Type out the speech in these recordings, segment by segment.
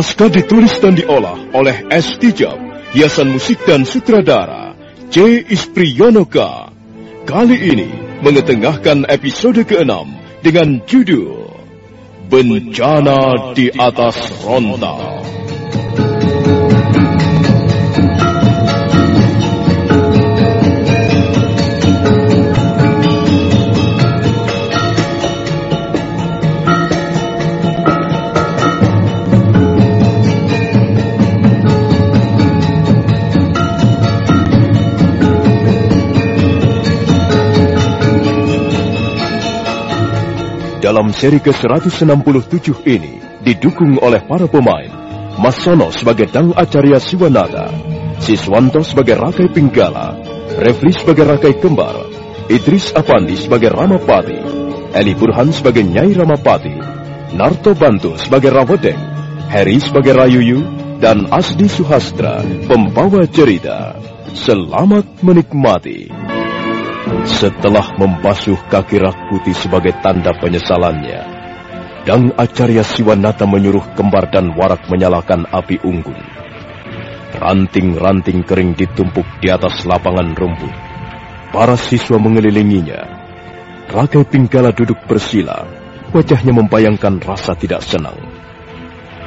Naskah ditulis dan diolah oleh S. Tijab, hiasan musik dan sutradara C. Ispriyonoka. Kali ini mengetengahkan episode ke-6 dengan judul Bencana di atas Rontal. Dalam seri ke-167 ini didukung oleh para pemain Mas Sono sebagai Dang Acarya Siwanata, Siswanto sebagai Rakai Pinggala, Refli sebagai Rakai Kembar, Idris Afandi sebagai Ramapati, Eli Burhan sebagai Nyai Ramapati, Narto Bantu sebagai Rawedeng, Heri sebagai Rayuyu, dan Asdi Suhastra, pembawa cerita. Selamat menikmati. Setelah membasuh kaki rak putih sebagai tanda penyesalannya, Dang Acarya Siwanata menyuruh kembar dan warak menyalakan api unggun. Ranting-ranting kering ditumpuk di atas lapangan rumput. Para siswa mengelilinginya. Rakai Pinggala duduk bersila, wajahnya membayangkan rasa tidak senang.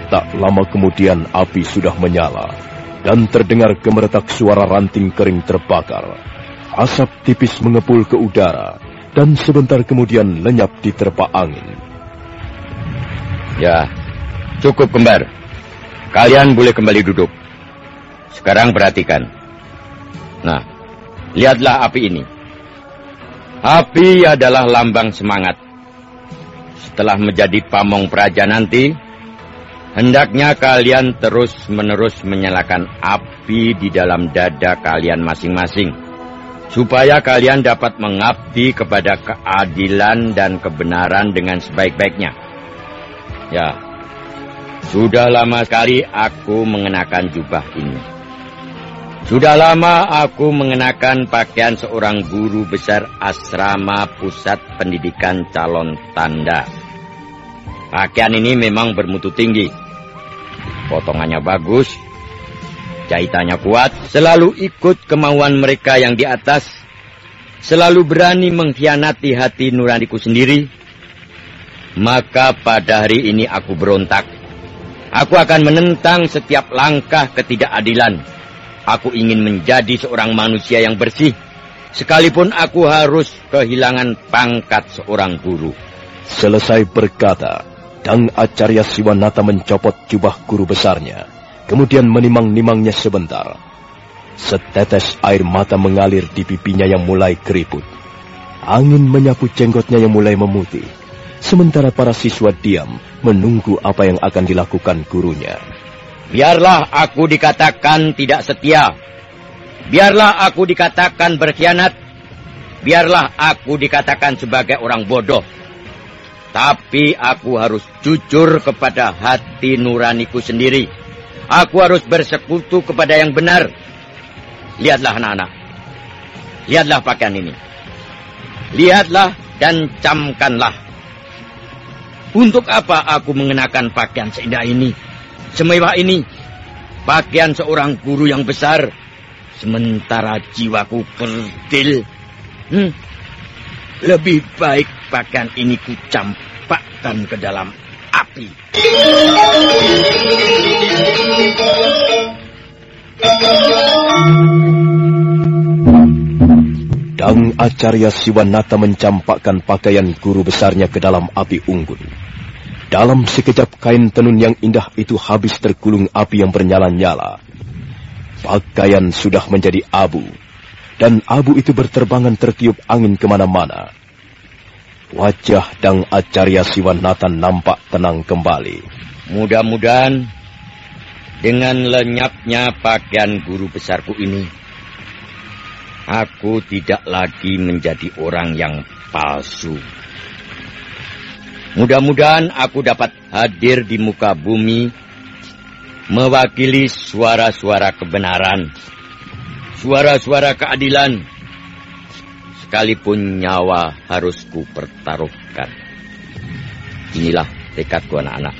Tak lama kemudian api sudah menyala, dan terdengar gemeretak suara ranting kering terbakar. Asap tipis mengepul ke udara dan sebentar kemudian lenyap di terpa angin. Ya, cukup kembar. Kalian boleh kembali duduk. Sekarang perhatikan. Nah, lihatlah api ini. Api adalah lambang semangat. Setelah menjadi pamong praja nanti, hendaknya kalian terus-menerus menyalakan api di dalam dada kalian masing-masing supaya kalian dapat mengabdi kepada keadilan dan kebenaran dengan sebaik-baiknya. Ya, sudah lama sekali aku mengenakan jubah ini. Sudah lama aku mengenakan pakaian seorang guru besar asrama pusat pendidikan calon tanda. Pakaian ini memang bermutu tinggi. Potongannya bagus, jahitannya kuat, selalu ikut kemauan mereka yang di atas, selalu berani mengkhianati hati nuraniku sendiri. Maka pada hari ini aku berontak. Aku akan menentang setiap langkah ketidakadilan Aku ingin menjadi seorang manusia yang bersih, sekalipun aku harus kehilangan pangkat seorang guru. Selesai berkata, Dang Acarya Siwanata mencopot jubah guru besarnya, kemudian menimang-nimangnya sebentar. Setetes air mata mengalir di pipinya yang mulai keriput. Angin menyapu jenggotnya yang mulai memutih. Sementara para siswa diam menunggu apa yang akan dilakukan gurunya. Biarlah aku dikatakan tidak setia. Biarlah aku dikatakan berkhianat. Biarlah aku dikatakan sebagai orang bodoh. Tapi aku harus jujur kepada hati nuraniku sendiri. Aku harus bersekutu kepada yang benar. Lihatlah anak-anak. Lihatlah pakaian ini. Lihatlah dan camkanlah. Untuk apa aku mengenakan pakaian seindah ini? semewah ini. Pakaian seorang guru yang besar, sementara jiwaku kerdil. Hmm. Lebih baik pakaian ini kucampakkan ke dalam api. Dang Acarya Siwanata mencampakkan pakaian guru besarnya ke dalam api unggun. Dalam sekejap kain tenun yang indah itu habis tergulung api yang bernyala-nyala. Pakaian sudah menjadi abu, dan abu itu berterbangan tertiup angin ke mana-mana. Wajah Dang Acarya Siwanata nampak tenang kembali. Mudah-mudahan dengan lenyapnya pakaian guru besarku ini, aku tidak lagi menjadi orang yang palsu. Mudah-mudahan aku dapat hadir di muka bumi mewakili suara-suara kebenaran, suara-suara keadilan, sekalipun nyawa harus ku pertaruhkan. Inilah tekadku anak-anak.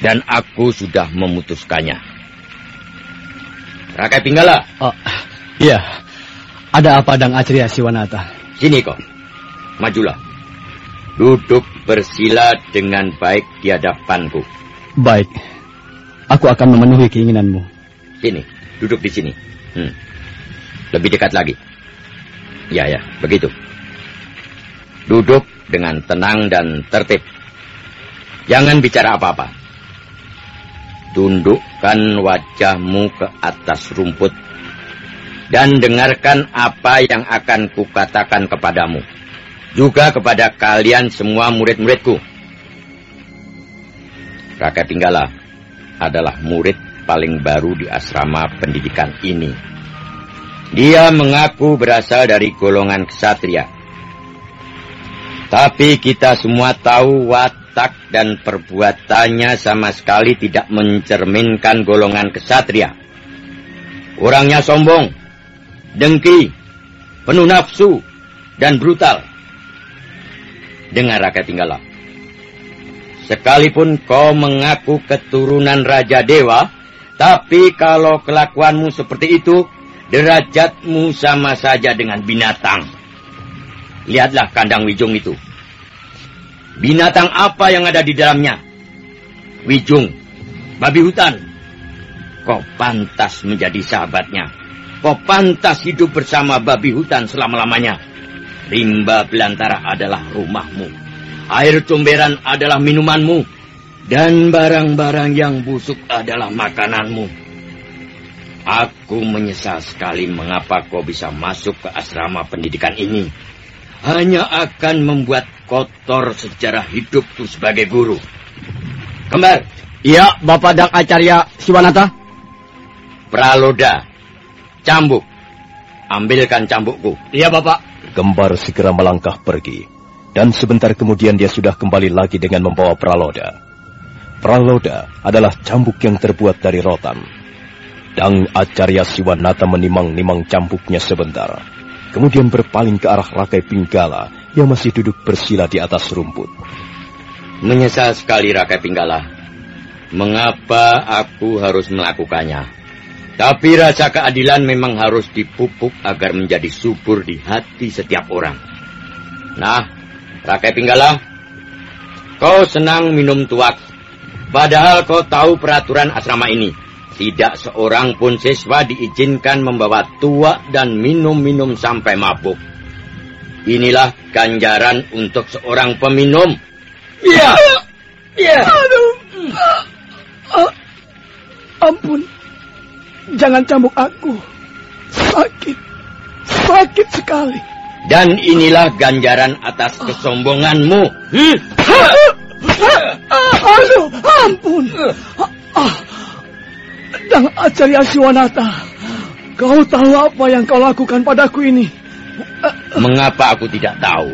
Dan aku sudah memutuskannya. Rakai Pinggala. Oh, iya. Ada apa Dang Acria Siwanata? Sini kok. Majulah. Duduk bersila dengan baik di hadapanku. Baik. Aku akan memenuhi keinginanmu. Sini, duduk di sini. Hmm. Lebih dekat lagi. Ya, ya, begitu. Duduk dengan tenang dan tertib. Jangan bicara apa-apa. Tundukkan wajahmu ke atas rumput dan dengarkan apa yang akan kukatakan kepadamu juga kepada kalian semua murid-muridku. Kakek Tinggala adalah murid paling baru di asrama pendidikan ini. Dia mengaku berasal dari golongan kesatria. Tapi kita semua tahu watak dan perbuatannya sama sekali tidak mencerminkan golongan kesatria. Orangnya sombong, dengki, penuh nafsu, dan brutal. Dengar rakyat tinggallah. Sekalipun kau mengaku keturunan Raja Dewa, tapi kalau kelakuanmu seperti itu, derajatmu sama saja dengan binatang. Lihatlah kandang Wijung itu. Binatang apa yang ada di dalamnya? Wijung, babi hutan. Kau pantas menjadi sahabatnya. Kau pantas hidup bersama babi hutan selama-lamanya. Rimba belantara adalah rumahmu. Air comberan adalah minumanmu. Dan barang-barang yang busuk adalah makananmu. Aku menyesal sekali mengapa kau bisa masuk ke asrama pendidikan ini. Hanya akan membuat kotor sejarah hidupku sebagai guru. Kembar. Iya, Bapak Dak Acarya Siwanata. Praloda. Cambuk. Ambilkan cambukku. Iya, Bapak. Gembar segera melangkah pergi, dan sebentar kemudian dia sudah kembali lagi dengan membawa praloda. Praloda adalah cambuk yang terbuat dari rotan. Dang Acarya Siwanata menimang-nimang cambuknya sebentar. Kemudian berpaling ke arah Rakai Pinggala yang masih duduk bersila di atas rumput. Menyesal sekali Rakai Pinggala. Mengapa aku harus melakukannya? Tapi rasa keadilan memang harus dipupuk agar menjadi subur di hati setiap orang. Nah, Rakai Pinggala, kau senang minum tuak. Padahal kau tahu peraturan asrama ini. Tidak seorang pun siswa diizinkan membawa tua dan minum-minum sampai mabuk. Inilah ganjaran untuk seorang peminum. Iya. Iya. Aduh. Ah, ampun. Jangan cambuk aku. Sakit. Sakit sekali. Dan inilah ganjaran atas kesombonganmu. Hmm. Aduh, ampun. Ah, dan Acarya Siwanata, kau tahu apa yang kau lakukan padaku ini? Mengapa aku tidak tahu?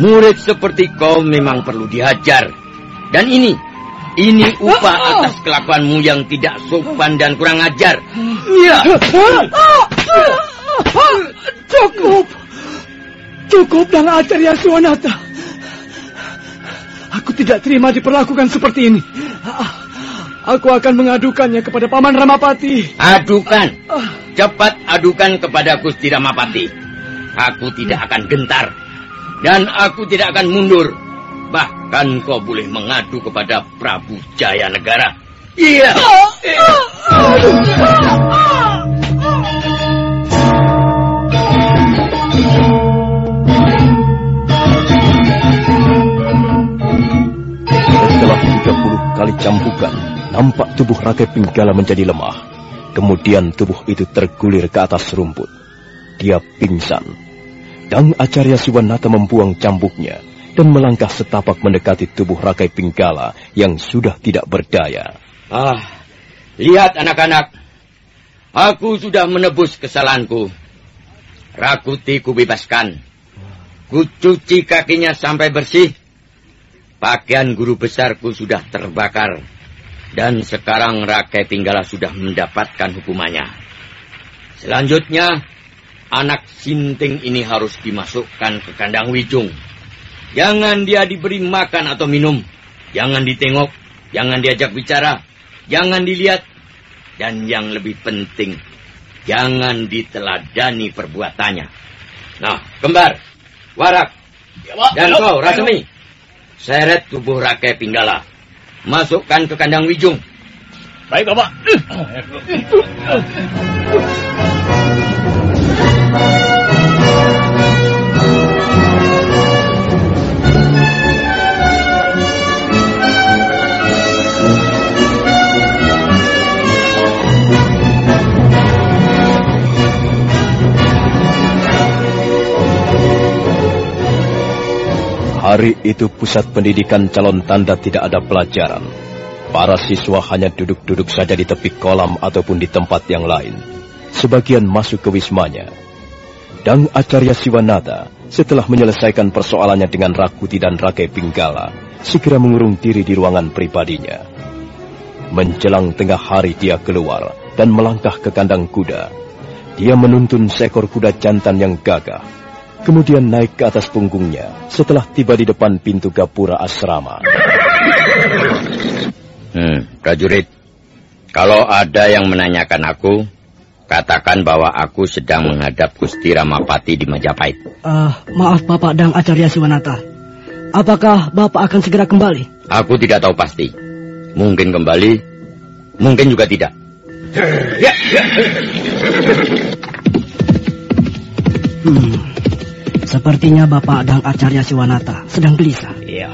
Murid seperti kau memang perlu dihajar. Dan ini, ini upah atas kelakuanmu yang tidak sopan dan kurang ajar. Iya. Cukup. Cukup dan Acarya Siwanata. Aku tidak terima diperlakukan seperti ini. Aku akan mengadukannya kepada Paman Ramapati. Adukan. Cepat adukan kepada Gusti Ramapati. Aku tidak akan gentar. Dan aku tidak akan mundur. Bahkan kau boleh mengadu kepada Prabu Jaya Negara. Iya. Setelah 30 kali cambukan, nampak tubuh Rakai Pinggala menjadi lemah. Kemudian tubuh itu tergulir ke atas rumput. Dia pingsan. Dang Acarya Siwanata membuang cambuknya dan melangkah setapak mendekati tubuh Rakai Pinggala yang sudah tidak berdaya. Ah, lihat anak-anak. Aku sudah menebus kesalahanku. Rakuti kubebaskan. Kucuci kakinya sampai bersih. Pakaian guru besarku sudah terbakar. Dan sekarang Rakai Pinggala sudah mendapatkan hukumannya. Selanjutnya, anak sinting ini harus dimasukkan ke kandang wijung. Jangan dia diberi makan atau minum. Jangan ditengok. Jangan diajak bicara. Jangan dilihat. Dan yang lebih penting, jangan diteladani perbuatannya. Nah, kembar, warak, dan kau, Rasemi. Seret tubuh Rakai Pinggala. Masukkan ke kandang wijung. Baik, Bapak. Hari itu pusat pendidikan calon tanda tidak ada pelajaran. Para siswa hanya duduk-duduk saja di tepi kolam ataupun di tempat yang lain. Sebagian masuk ke wismanya. Dang Acarya Siwanata setelah menyelesaikan persoalannya dengan Rakuti dan Rakai Pinggala, segera mengurung diri di ruangan pribadinya. Menjelang tengah hari dia keluar dan melangkah ke kandang kuda. Dia menuntun seekor kuda jantan yang gagah kemudian naik ke atas punggungnya setelah tiba di depan pintu gapura asrama. Hmm, prajurit, kalau ada yang menanyakan aku, katakan bahwa aku sedang menghadap Gusti Ramapati di Majapahit. Uh, maaf Bapak dan Acarya Siwanata. Apakah Bapak akan segera kembali? Aku tidak tahu pasti. Mungkin kembali, mungkin juga tidak. Hmm. Sepertinya Bapak dan Acarya Siwanata sedang gelisah. Iya.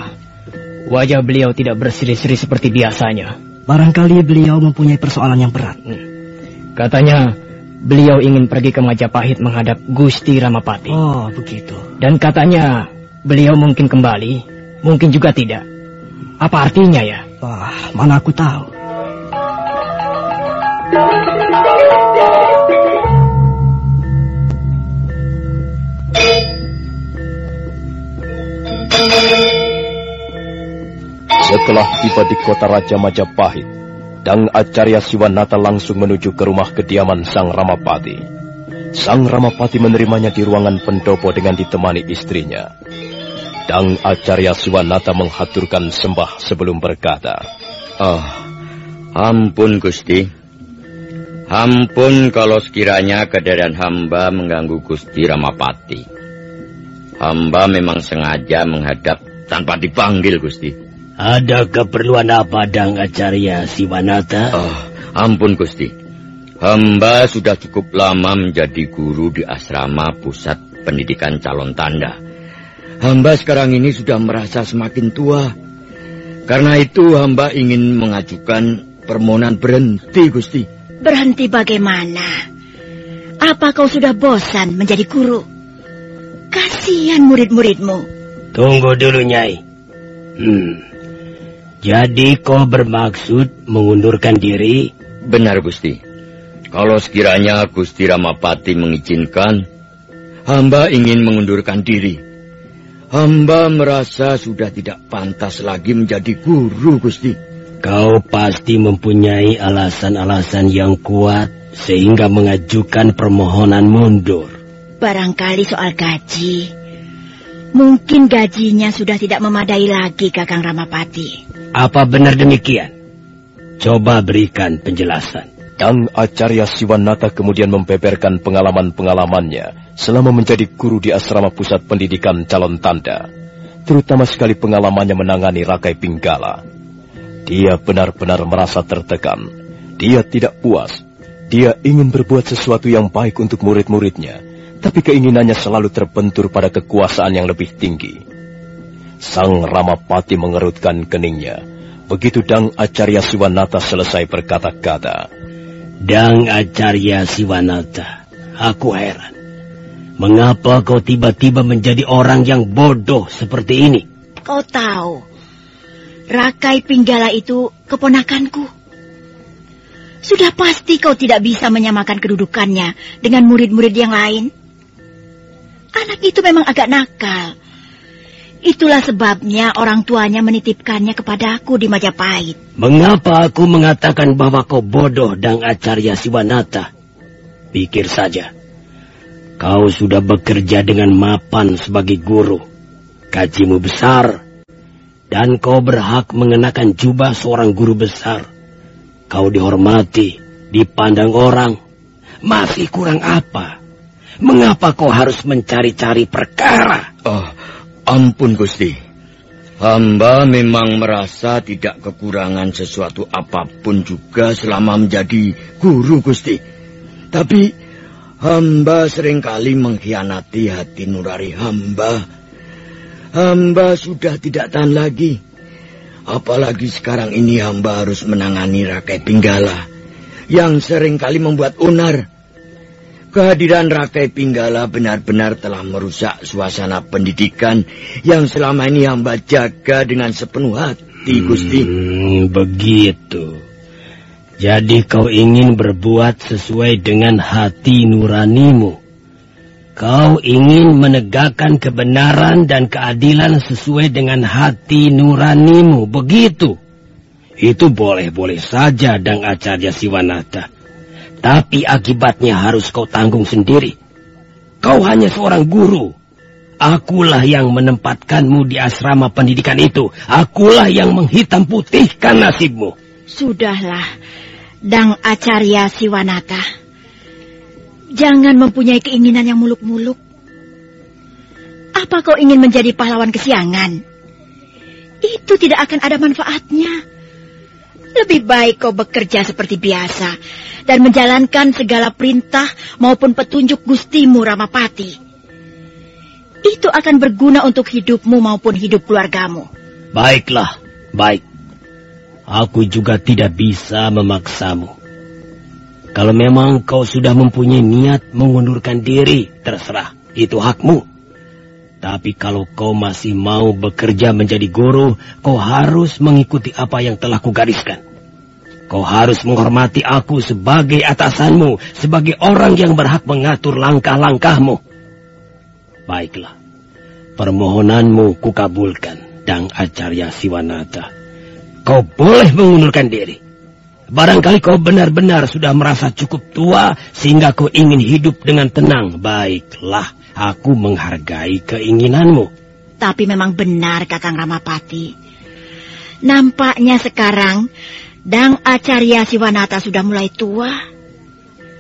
Wajah beliau tidak berseri-seri seperti biasanya. Barangkali beliau mempunyai persoalan yang berat. Hmm. Katanya beliau ingin pergi ke Majapahit menghadap Gusti Ramapati. Oh, begitu. Dan katanya beliau mungkin kembali, mungkin juga tidak. Apa artinya ya? Wah, mana aku tahu. Setelah tiba di kota Raja Majapahit, Dang Acarya Siwanata langsung menuju ke rumah kediaman Sang Ramapati. Sang Ramapati menerimanya di ruangan pendopo dengan ditemani istrinya. Dang Acarya Siwanata menghaturkan sembah sebelum berkata, Oh, ampun Gusti. Ampun kalau sekiranya kederan hamba mengganggu Gusti Ramapati. Hamba memang sengaja menghadap tanpa dipanggil Gusti. Ada keperluan apa Dang Acarya Siwanata? Oh, ampun Gusti. Hamba sudah cukup lama menjadi guru di asrama pusat pendidikan calon tanda. Hamba sekarang ini sudah merasa semakin tua. Karena itu hamba ingin mengajukan permohonan berhenti Gusti. Berhenti bagaimana? Apa kau sudah bosan menjadi guru? Kasihan murid-muridmu. Tunggu dulu Nyai. Hmm, jadi kau bermaksud mengundurkan diri? Benar, Gusti. Kalau sekiranya Gusti Ramapati mengizinkan, hamba ingin mengundurkan diri. Hamba merasa sudah tidak pantas lagi menjadi guru, Gusti. Kau pasti mempunyai alasan-alasan yang kuat sehingga mengajukan permohonan mundur. Barangkali soal gaji. Mungkin gajinya sudah tidak memadai lagi, Kakang Ramapati. Apa benar demikian? Coba berikan penjelasan. Dang Acarya Siwanata kemudian membeberkan pengalaman-pengalamannya selama menjadi guru di asrama pusat pendidikan calon tanda. Terutama sekali pengalamannya menangani Rakai Pinggala. Dia benar-benar merasa tertekan. Dia tidak puas. Dia ingin berbuat sesuatu yang baik untuk murid-muridnya. Tapi keinginannya selalu terbentur pada kekuasaan yang lebih tinggi. Sang Ramapati mengerutkan keningnya. Begitu Dang Acarya Siwanata selesai berkata-kata. Dang Acarya Siwanata, aku heran. Mengapa kau tiba-tiba menjadi orang yang bodoh seperti ini? Kau tahu, Rakai Pinggala itu keponakanku. Sudah pasti kau tidak bisa menyamakan kedudukannya dengan murid-murid yang lain. Anak itu memang agak nakal. Itulah sebabnya orang tuanya menitipkannya kepadaku di Majapahit. Mengapa aku mengatakan bahwa kau bodoh dan Acarya Siwanata? Pikir saja. Kau sudah bekerja dengan mapan sebagai guru. Gajimu besar. Dan kau berhak mengenakan jubah seorang guru besar. Kau dihormati, dipandang orang. Masih kurang apa? Mengapa kau harus mencari-cari perkara? Oh, Ampun Gusti. Hamba memang merasa tidak kekurangan sesuatu apa pun juga selama menjadi guru Gusti. Tapi hamba sering kali mengkhianati hati nurari hamba. Hamba sudah tidak tahan lagi. Apalagi sekarang ini hamba harus menangani rakyat Pinggala yang sering kali membuat unar. Kehadiran Rakai Pinggala benar-benar telah merusak suasana pendidikan yang selama ini hamba jaga dengan sepenuh hati, Gusti. Hmm, begitu. Jadi kau ingin berbuat sesuai dengan hati nuranimu. Kau ingin menegakkan kebenaran dan keadilan sesuai dengan hati nuranimu, begitu. Itu boleh-boleh saja, Dang Acarya Siwanata. Tapi akibatnya harus kau tanggung sendiri. Kau hanya seorang guru. Akulah yang menempatkanmu di asrama pendidikan itu. Akulah yang menghitam putihkan nasibmu. Sudahlah, Dang Acarya Siwanata. Jangan mempunyai keinginan yang muluk-muluk. Apa kau ingin menjadi pahlawan kesiangan? Itu tidak akan ada manfaatnya. Lebih baik kau bekerja seperti biasa dan menjalankan segala perintah maupun petunjuk Gustimu Ramapati. Itu akan berguna untuk hidupmu maupun hidup keluargamu. Baiklah, baik. Aku juga tidak bisa memaksamu. Kalau memang kau sudah mempunyai niat mengundurkan diri, terserah, itu hakmu. Tapi kalau kau masih mau bekerja menjadi guru, kau harus mengikuti apa yang telah kugariskan. Kau harus menghormati aku sebagai atasanmu, sebagai orang yang berhak mengatur langkah-langkahmu. Baiklah, permohonanmu kukabulkan, Dang Acarya Siwanata. Kau boleh mengundurkan diri. Barangkali kau benar-benar sudah merasa cukup tua sehingga kau ingin hidup dengan tenang. Baiklah, aku menghargai keinginanmu. Tapi memang benar Kakang Ramapati. Nampaknya sekarang Dang Acarya Siwanata sudah mulai tua.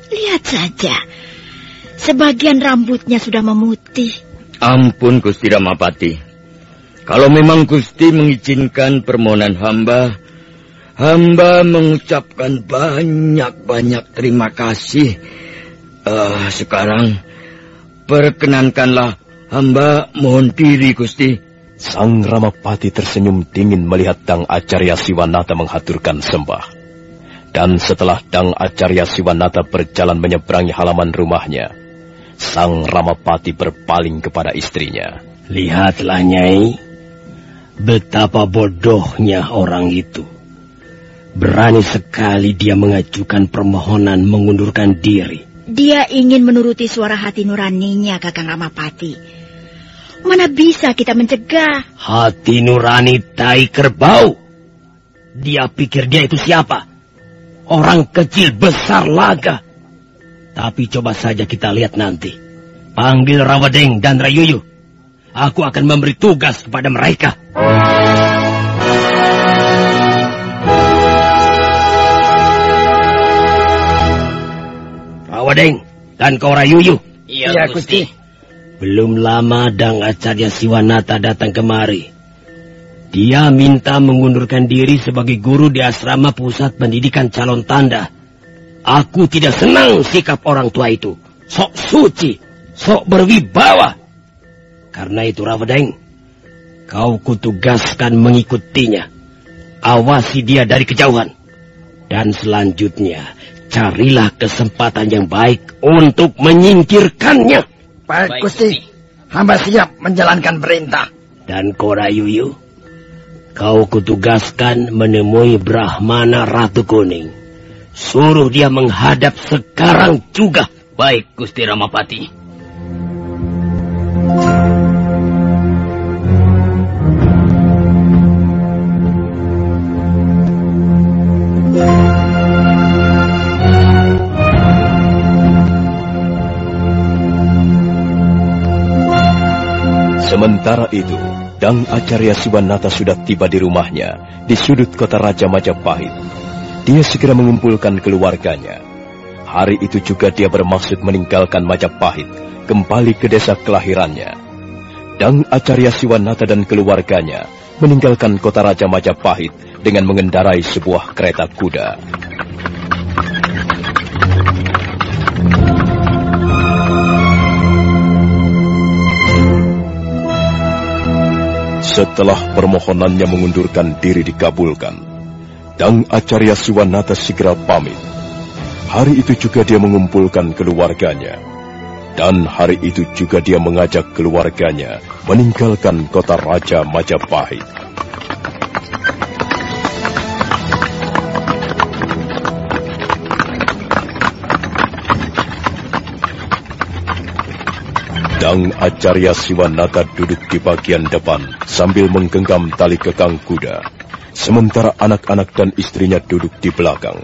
Lihat saja, sebagian rambutnya sudah memutih. Ampun Gusti Ramapati. Kalau memang Gusti mengizinkan permohonan hamba, hamba mengucapkan banyak-banyak terima kasih. Uh, sekarang perkenankanlah hamba mohon diri Gusti. Sang Ramapati tersenyum dingin melihat Dang Acarya Siwanata menghaturkan sembah. Dan setelah Dang Acarya Siwanata berjalan menyeberangi halaman rumahnya, Sang Ramapati berpaling kepada istrinya. Lihatlah Nyai, Betapa bodohnya orang itu. Berani sekali dia mengajukan permohonan mengundurkan diri. Dia ingin menuruti suara hati nuraninya, Kakang Ramapati. Mana bisa kita mencegah? Hati nurani tai kerbau. Dia pikir dia itu siapa? Orang kecil besar laga. Tapi coba saja kita lihat nanti. Panggil Rawadeng dan Rayuyu. Aku akan memberi tugas kepada mereka. Rawadeng dan kau Rayuyu. Iya, ya, Gusti. Belum lama Dang Acarya Siwanata datang kemari. Dia minta mengundurkan diri sebagai guru di asrama pusat pendidikan calon tanda. Aku tidak senang sikap orang tua itu. Sok suci, sok berwibawa. Karena itu Rawadeng, kau kutugaskan mengikutinya. Awasi dia dari kejauhan. Dan selanjutnya, carilah kesempatan yang baik untuk menyingkirkannya. Baik, Gusti. Hamba siap menjalankan perintah. Dan Korayuyu, kau kutugaskan menemui Brahmana Ratu Kuning. Suruh dia menghadap sekarang juga. Baik, Gusti Ramapati. Sementara itu, Dang Acarya Siwanata sudah tiba di rumahnya di sudut kota Raja Majapahit. Dia segera mengumpulkan keluarganya. Hari itu juga dia bermaksud meninggalkan Majapahit, kembali ke desa kelahirannya. Dang Acarya Siwanata dan keluarganya meninggalkan kota Raja Majapahit dengan mengendarai sebuah kereta kuda. Setelah permohonannya mengundurkan diri dikabulkan, Dang Acarya Siwanata segera pamit. Hari itu juga dia mengumpulkan keluarganya. Dan hari itu juga dia mengajak keluarganya meninggalkan kota Raja Majapahit. Dang Acarya Siwanata duduk di bagian depan sambil menggenggam tali kekang kuda. Sementara anak-anak dan istrinya duduk di belakang.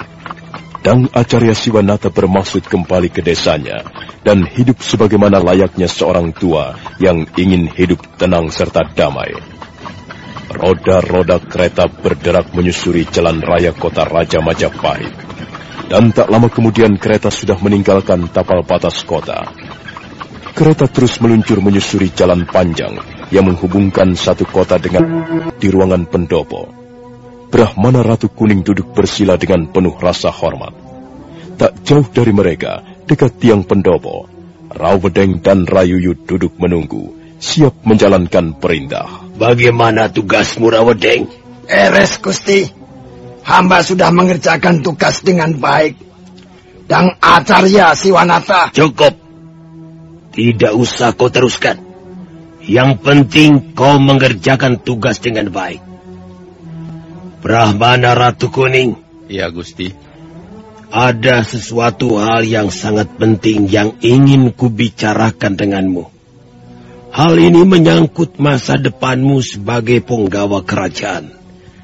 Dang Acarya Siwanata bermaksud kembali ke desanya dan hidup sebagaimana layaknya seorang tua yang ingin hidup tenang serta damai. Roda-roda kereta berderak menyusuri jalan raya kota Raja Majapahit. Dan tak lama kemudian kereta sudah meninggalkan tapal batas kota. Kereta terus meluncur menyusuri jalan panjang yang menghubungkan satu kota dengan di ruangan pendopo. Brahmana Ratu Kuning duduk bersila dengan penuh rasa hormat. Tak jauh dari mereka, dekat tiang pendopo, Rawedeng dan Rayuyu duduk menunggu, siap menjalankan perintah. Bagaimana tugasmu, Rawedeng? Eres, Gusti. Hamba sudah mengerjakan tugas dengan baik. Dan Acarya Siwanata. Cukup. Tidak usah kau teruskan. Yang penting kau mengerjakan tugas dengan baik. Brahmana Ratu Kuning. Ya, Gusti. Ada sesuatu hal yang sangat penting yang ingin kubicarakan denganmu. Hal ini menyangkut masa depanmu sebagai penggawa kerajaan.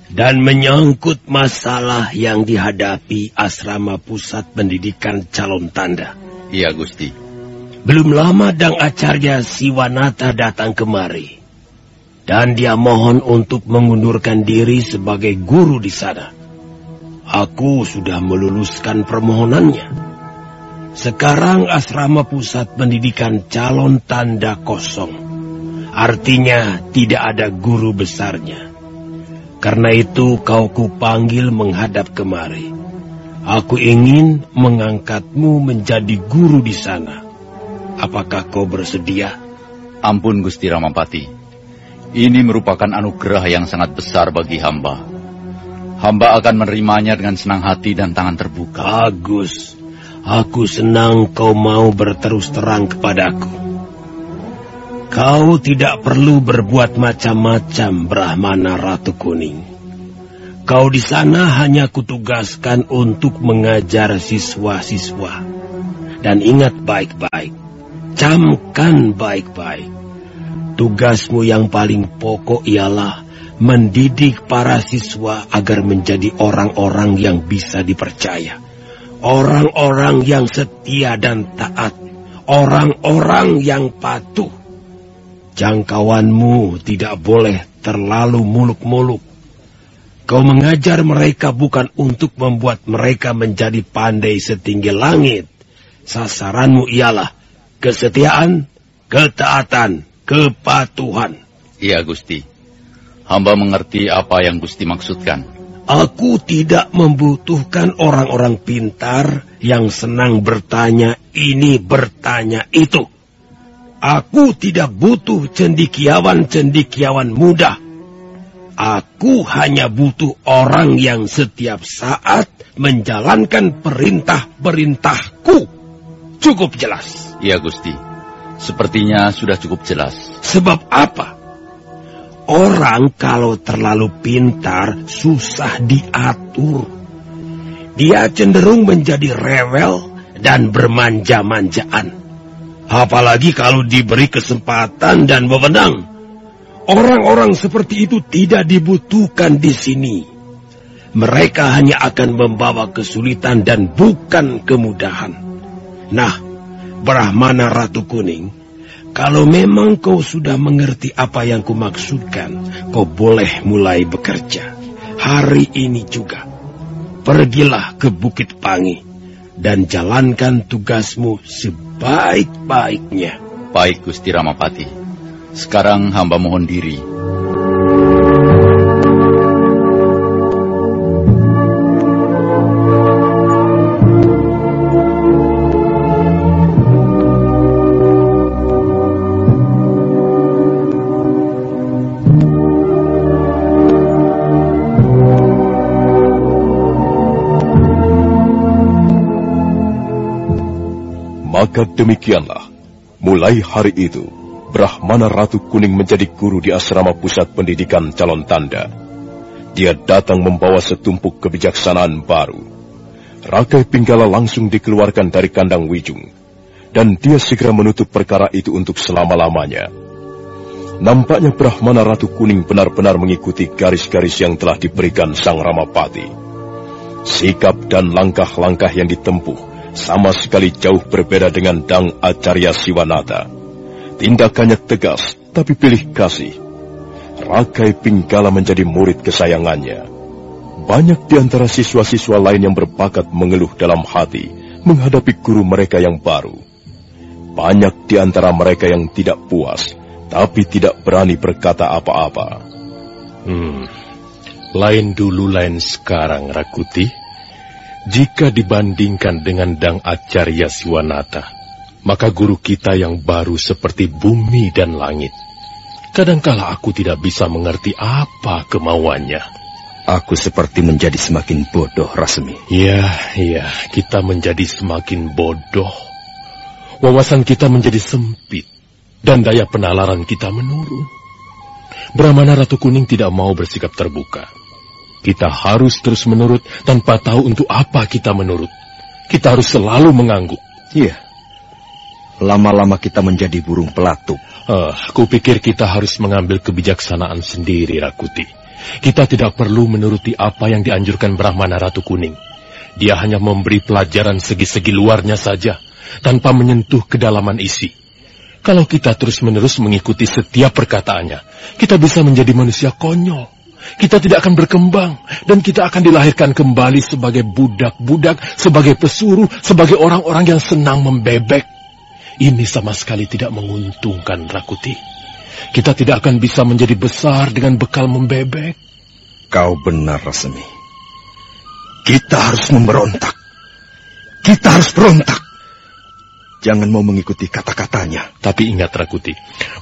dan menyangkut masalah yang dihadapi asrama pusat pendidikan calon tanda. Iya, Gusti. Belum lama Dang Acarya Siwanata datang kemari. Dan dia mohon untuk mengundurkan diri sebagai guru di sana. Aku sudah meluluskan permohonannya. Sekarang asrama pusat pendidikan calon tanda kosong. Artinya tidak ada guru besarnya. Karena itu kau kupanggil menghadap kemari. Aku ingin mengangkatmu menjadi guru di sana. Apakah kau bersedia? Ampun Gusti Ramapati. Ini merupakan anugerah yang sangat besar bagi hamba. Hamba akan menerimanya dengan senang hati dan tangan terbuka. Bagus. Aku senang kau mau berterus terang kepadaku. Kau tidak perlu berbuat macam-macam, Brahmana Ratu Kuning. Kau di sana hanya kutugaskan untuk mengajar siswa-siswa. Dan ingat baik-baik, camkan baik-baik. Tugasmu yang paling pokok ialah mendidik para siswa agar menjadi orang-orang yang bisa dipercaya. Orang-orang yang setia dan taat. Orang-orang yang patuh. Jangkauanmu tidak boleh terlalu muluk-muluk. Kau mengajar mereka bukan untuk membuat mereka menjadi pandai setinggi langit. Sasaranmu ialah kesetiaan, ketaatan, kepatuhan. Iya, Gusti. Hamba mengerti apa yang Gusti maksudkan. Aku tidak membutuhkan orang-orang pintar yang senang bertanya ini bertanya itu. Aku tidak butuh cendikiawan-cendikiawan muda. Aku hanya butuh orang yang setiap saat menjalankan perintah-perintahku. Cukup jelas. Iya, Gusti. Sepertinya sudah cukup jelas. Sebab apa? Orang kalau terlalu pintar susah diatur. Dia cenderung menjadi rewel dan bermanja-manjaan. Apalagi kalau diberi kesempatan dan wewenang. Orang-orang seperti itu tidak dibutuhkan di sini. Mereka hanya akan membawa kesulitan dan bukan kemudahan. Nah, Brahmana Ratu Kuning, kalau memang kau sudah mengerti apa yang kumaksudkan, kau boleh mulai bekerja. Hari ini juga. Pergilah ke Bukit Pangi dan jalankan tugasmu sebaik-baiknya. Baik, Gusti Ramapati. Sekarang hamba mohon diri. Maka demikianlah, mulai hari itu, Brahmana Ratu Kuning menjadi guru di asrama pusat pendidikan calon tanda. Dia datang membawa setumpuk kebijaksanaan baru. Rakai Pinggala langsung dikeluarkan dari kandang Wijung, dan dia segera menutup perkara itu untuk selama-lamanya. Nampaknya Brahmana Ratu Kuning benar-benar mengikuti garis-garis yang telah diberikan Sang Ramapati. Sikap dan langkah-langkah yang ditempuh sama sekali jauh berbeda dengan Dang Acarya Siwanata. Tindakannya tegas, tapi pilih kasih. Rakai Pinggala menjadi murid kesayangannya. Banyak di antara siswa-siswa lain yang berbakat mengeluh dalam hati menghadapi guru mereka yang baru. Banyak di antara mereka yang tidak puas, tapi tidak berani berkata apa-apa. Hmm, lain dulu lain sekarang, Rakuti. Jika dibandingkan dengan Dang Acarya Siwanata, maka guru kita yang baru seperti bumi dan langit. Kadangkala aku tidak bisa mengerti apa kemauannya. Aku seperti menjadi semakin bodoh, Rasmi. Ya, ya, kita menjadi semakin bodoh. Wawasan kita menjadi sempit, dan daya penalaran kita menurun. Brahmana Ratu Kuning tidak mau bersikap terbuka. Kita harus terus menurut tanpa tahu untuk apa kita menurut. Kita harus selalu mengangguk. Iya. Lama-lama kita menjadi burung pelatuk. Uh, kupikir kita harus mengambil kebijaksanaan sendiri, Rakuti. Kita tidak perlu menuruti apa yang dianjurkan Brahmana Ratu Kuning. Dia hanya memberi pelajaran segi-segi luarnya saja, tanpa menyentuh kedalaman isi. Kalau kita terus-menerus mengikuti setiap perkataannya, kita bisa menjadi manusia konyol. Kita tidak akan berkembang, dan kita akan dilahirkan kembali sebagai budak-budak, sebagai pesuruh, sebagai orang-orang yang senang membebek. Ini sama sekali tidak menguntungkan Rakuti. Kita tidak akan bisa menjadi besar dengan bekal membebek. Kau benar, Rasemi. Kita harus memberontak. Kita harus berontak. Jangan mau mengikuti kata-katanya. Tapi ingat Rakuti,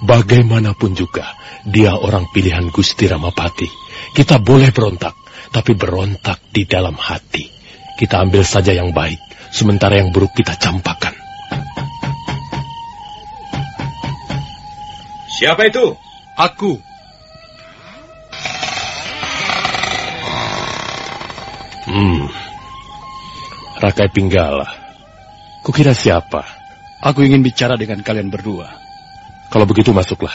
bagaimanapun juga, dia orang pilihan Gusti Ramapati. Kita boleh berontak, tapi berontak di dalam hati. Kita ambil saja yang baik, sementara yang buruk kita campakkan. Siapa itu? Aku. Hmm. Rakai Pinggala. Kukira siapa? Aku ingin bicara dengan kalian berdua. Kalau begitu masuklah.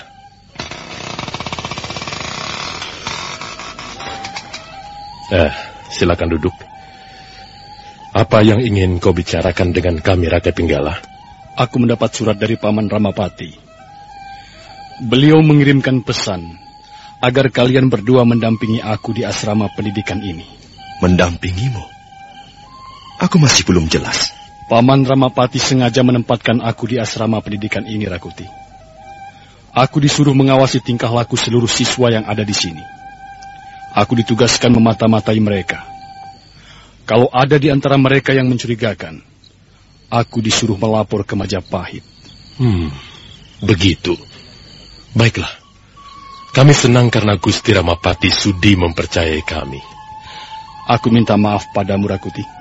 Eh, silakan duduk. Apa yang ingin kau bicarakan dengan kami, Rakai Pinggala? Aku mendapat surat dari Paman Ramapati. Beliau mengirimkan pesan agar kalian berdua mendampingi aku di asrama pendidikan ini. Mendampingimu? Aku masih belum jelas. Paman Ramapati sengaja menempatkan aku di asrama pendidikan ini, Rakuti. Aku disuruh mengawasi tingkah laku seluruh siswa yang ada di sini. Aku ditugaskan memata-matai mereka. Kalau ada di antara mereka yang mencurigakan, aku disuruh melapor ke Majapahit. Hmm, begitu. Baiklah. Kami senang karena Gusti Ramapati sudi mempercayai kami. Aku minta maaf padamu, Rakuti.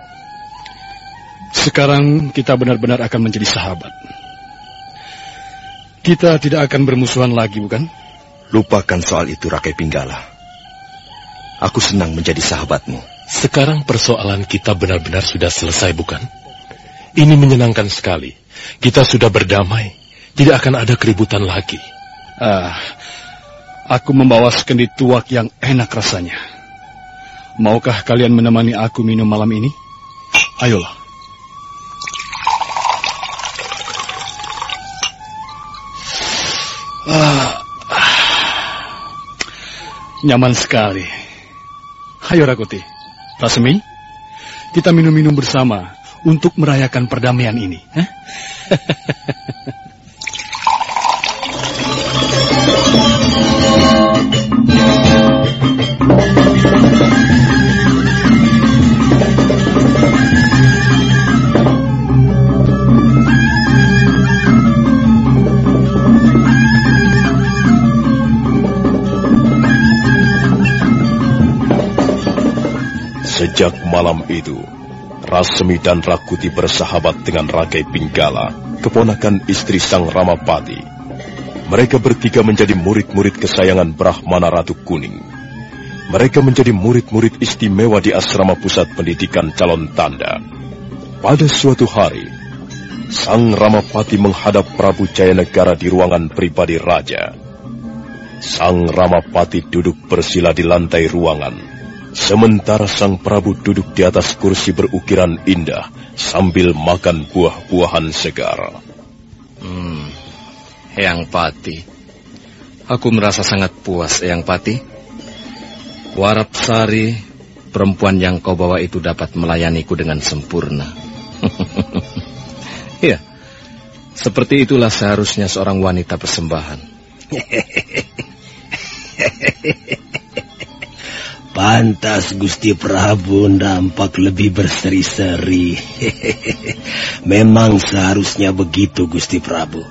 Sekarang kita benar-benar akan menjadi sahabat. Kita tidak akan bermusuhan lagi, bukan? Lupakan soal itu, Rakai Pinggala. Aku senang menjadi sahabatmu. Sekarang persoalan kita benar-benar sudah selesai, bukan? Ini menyenangkan sekali. Kita sudah berdamai. Tidak akan ada keributan lagi. Ah, aku membawa sekendi tuak yang enak rasanya. Maukah kalian menemani aku minum malam ini? Ayolah. Ah, nyaman sekali. Ayo Rakuti, Rasmi, kita minum-minum bersama untuk merayakan perdamaian ini. Eh? Sejak malam itu, Rasmi dan Rakuti bersahabat dengan Rakai Pinggala, keponakan istri Sang Ramapati. Mereka bertiga menjadi murid-murid kesayangan Brahmana Ratu Kuning. Mereka menjadi murid-murid istimewa di asrama pusat pendidikan calon tanda. Pada suatu hari, Sang Ramapati menghadap Prabu Jayanegara di ruangan pribadi raja. Sang Ramapati duduk bersila di lantai ruangan, sementara Sang Prabu duduk di atas kursi berukiran indah sambil makan buah-buahan segar. Hmm, Eyang Pati, aku merasa sangat puas, Eyang Pati. Warap Sari, perempuan yang kau bawa itu dapat melayaniku dengan sempurna. ya, seperti itulah seharusnya seorang wanita persembahan. Pantas Gusti Prabu nampak lebih berseri-seri. Memang seharusnya begitu Gusti Prabu.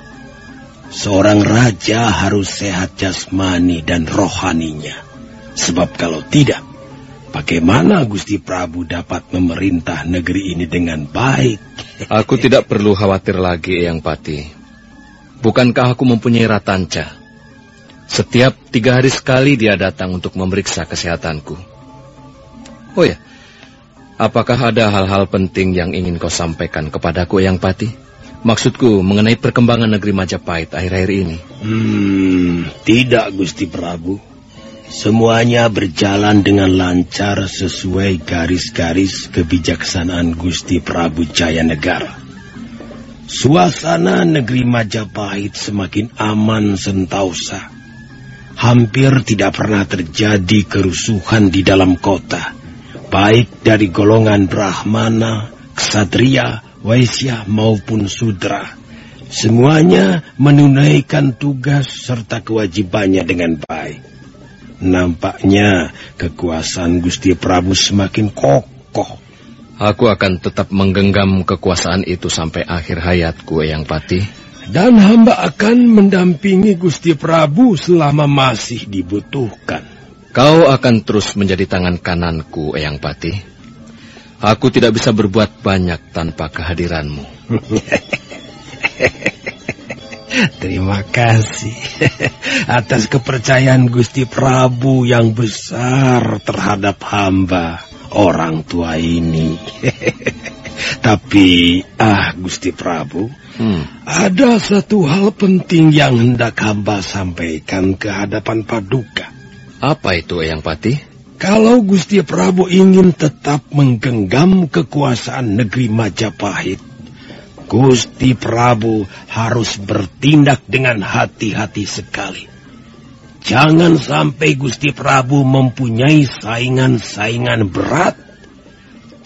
Seorang raja harus sehat jasmani dan rohaninya. Sebab kalau tidak, bagaimana Gusti Prabu dapat memerintah negeri ini dengan baik? Aku tidak perlu khawatir lagi, Eyang Pati. Bukankah aku mempunyai ratanca? Setiap tiga hari sekali dia datang untuk memeriksa kesehatanku. Oh ya, apakah ada hal-hal penting yang ingin kau sampaikan kepadaku, Yang Pati? Maksudku mengenai perkembangan negeri Majapahit akhir-akhir ini. Hmm, tidak Gusti Prabu. Semuanya berjalan dengan lancar sesuai garis-garis kebijaksanaan Gusti Prabu Jaya Negara. Suasana negeri Majapahit semakin aman sentausa. Hampir tidak pernah terjadi kerusuhan di dalam kota, baik dari golongan Brahmana, Ksatria, Waisya maupun Sudra. Semuanya menunaikan tugas serta kewajibannya dengan baik. Nampaknya kekuasaan Gusti Prabu semakin kokoh. Aku akan tetap menggenggam kekuasaan itu sampai akhir hayatku, Eyang Pati. Dan hamba akan mendampingi Gusti Prabu selama masih dibutuhkan. Kau akan terus menjadi tangan kananku, Eyang Pati. Aku tidak bisa berbuat banyak tanpa kehadiranmu. Terima kasih atas kepercayaan Gusti Prabu yang besar terhadap hamba orang tua ini. Tapi, ah Gusti Prabu, hmm. ada satu hal penting yang hendak hamba sampaikan ke hadapan Paduka. Apa itu, Yang Pati? Kalau Gusti Prabu ingin tetap menggenggam kekuasaan negeri Majapahit, Gusti Prabu harus bertindak dengan hati-hati sekali. Jangan sampai Gusti Prabu mempunyai saingan-saingan berat.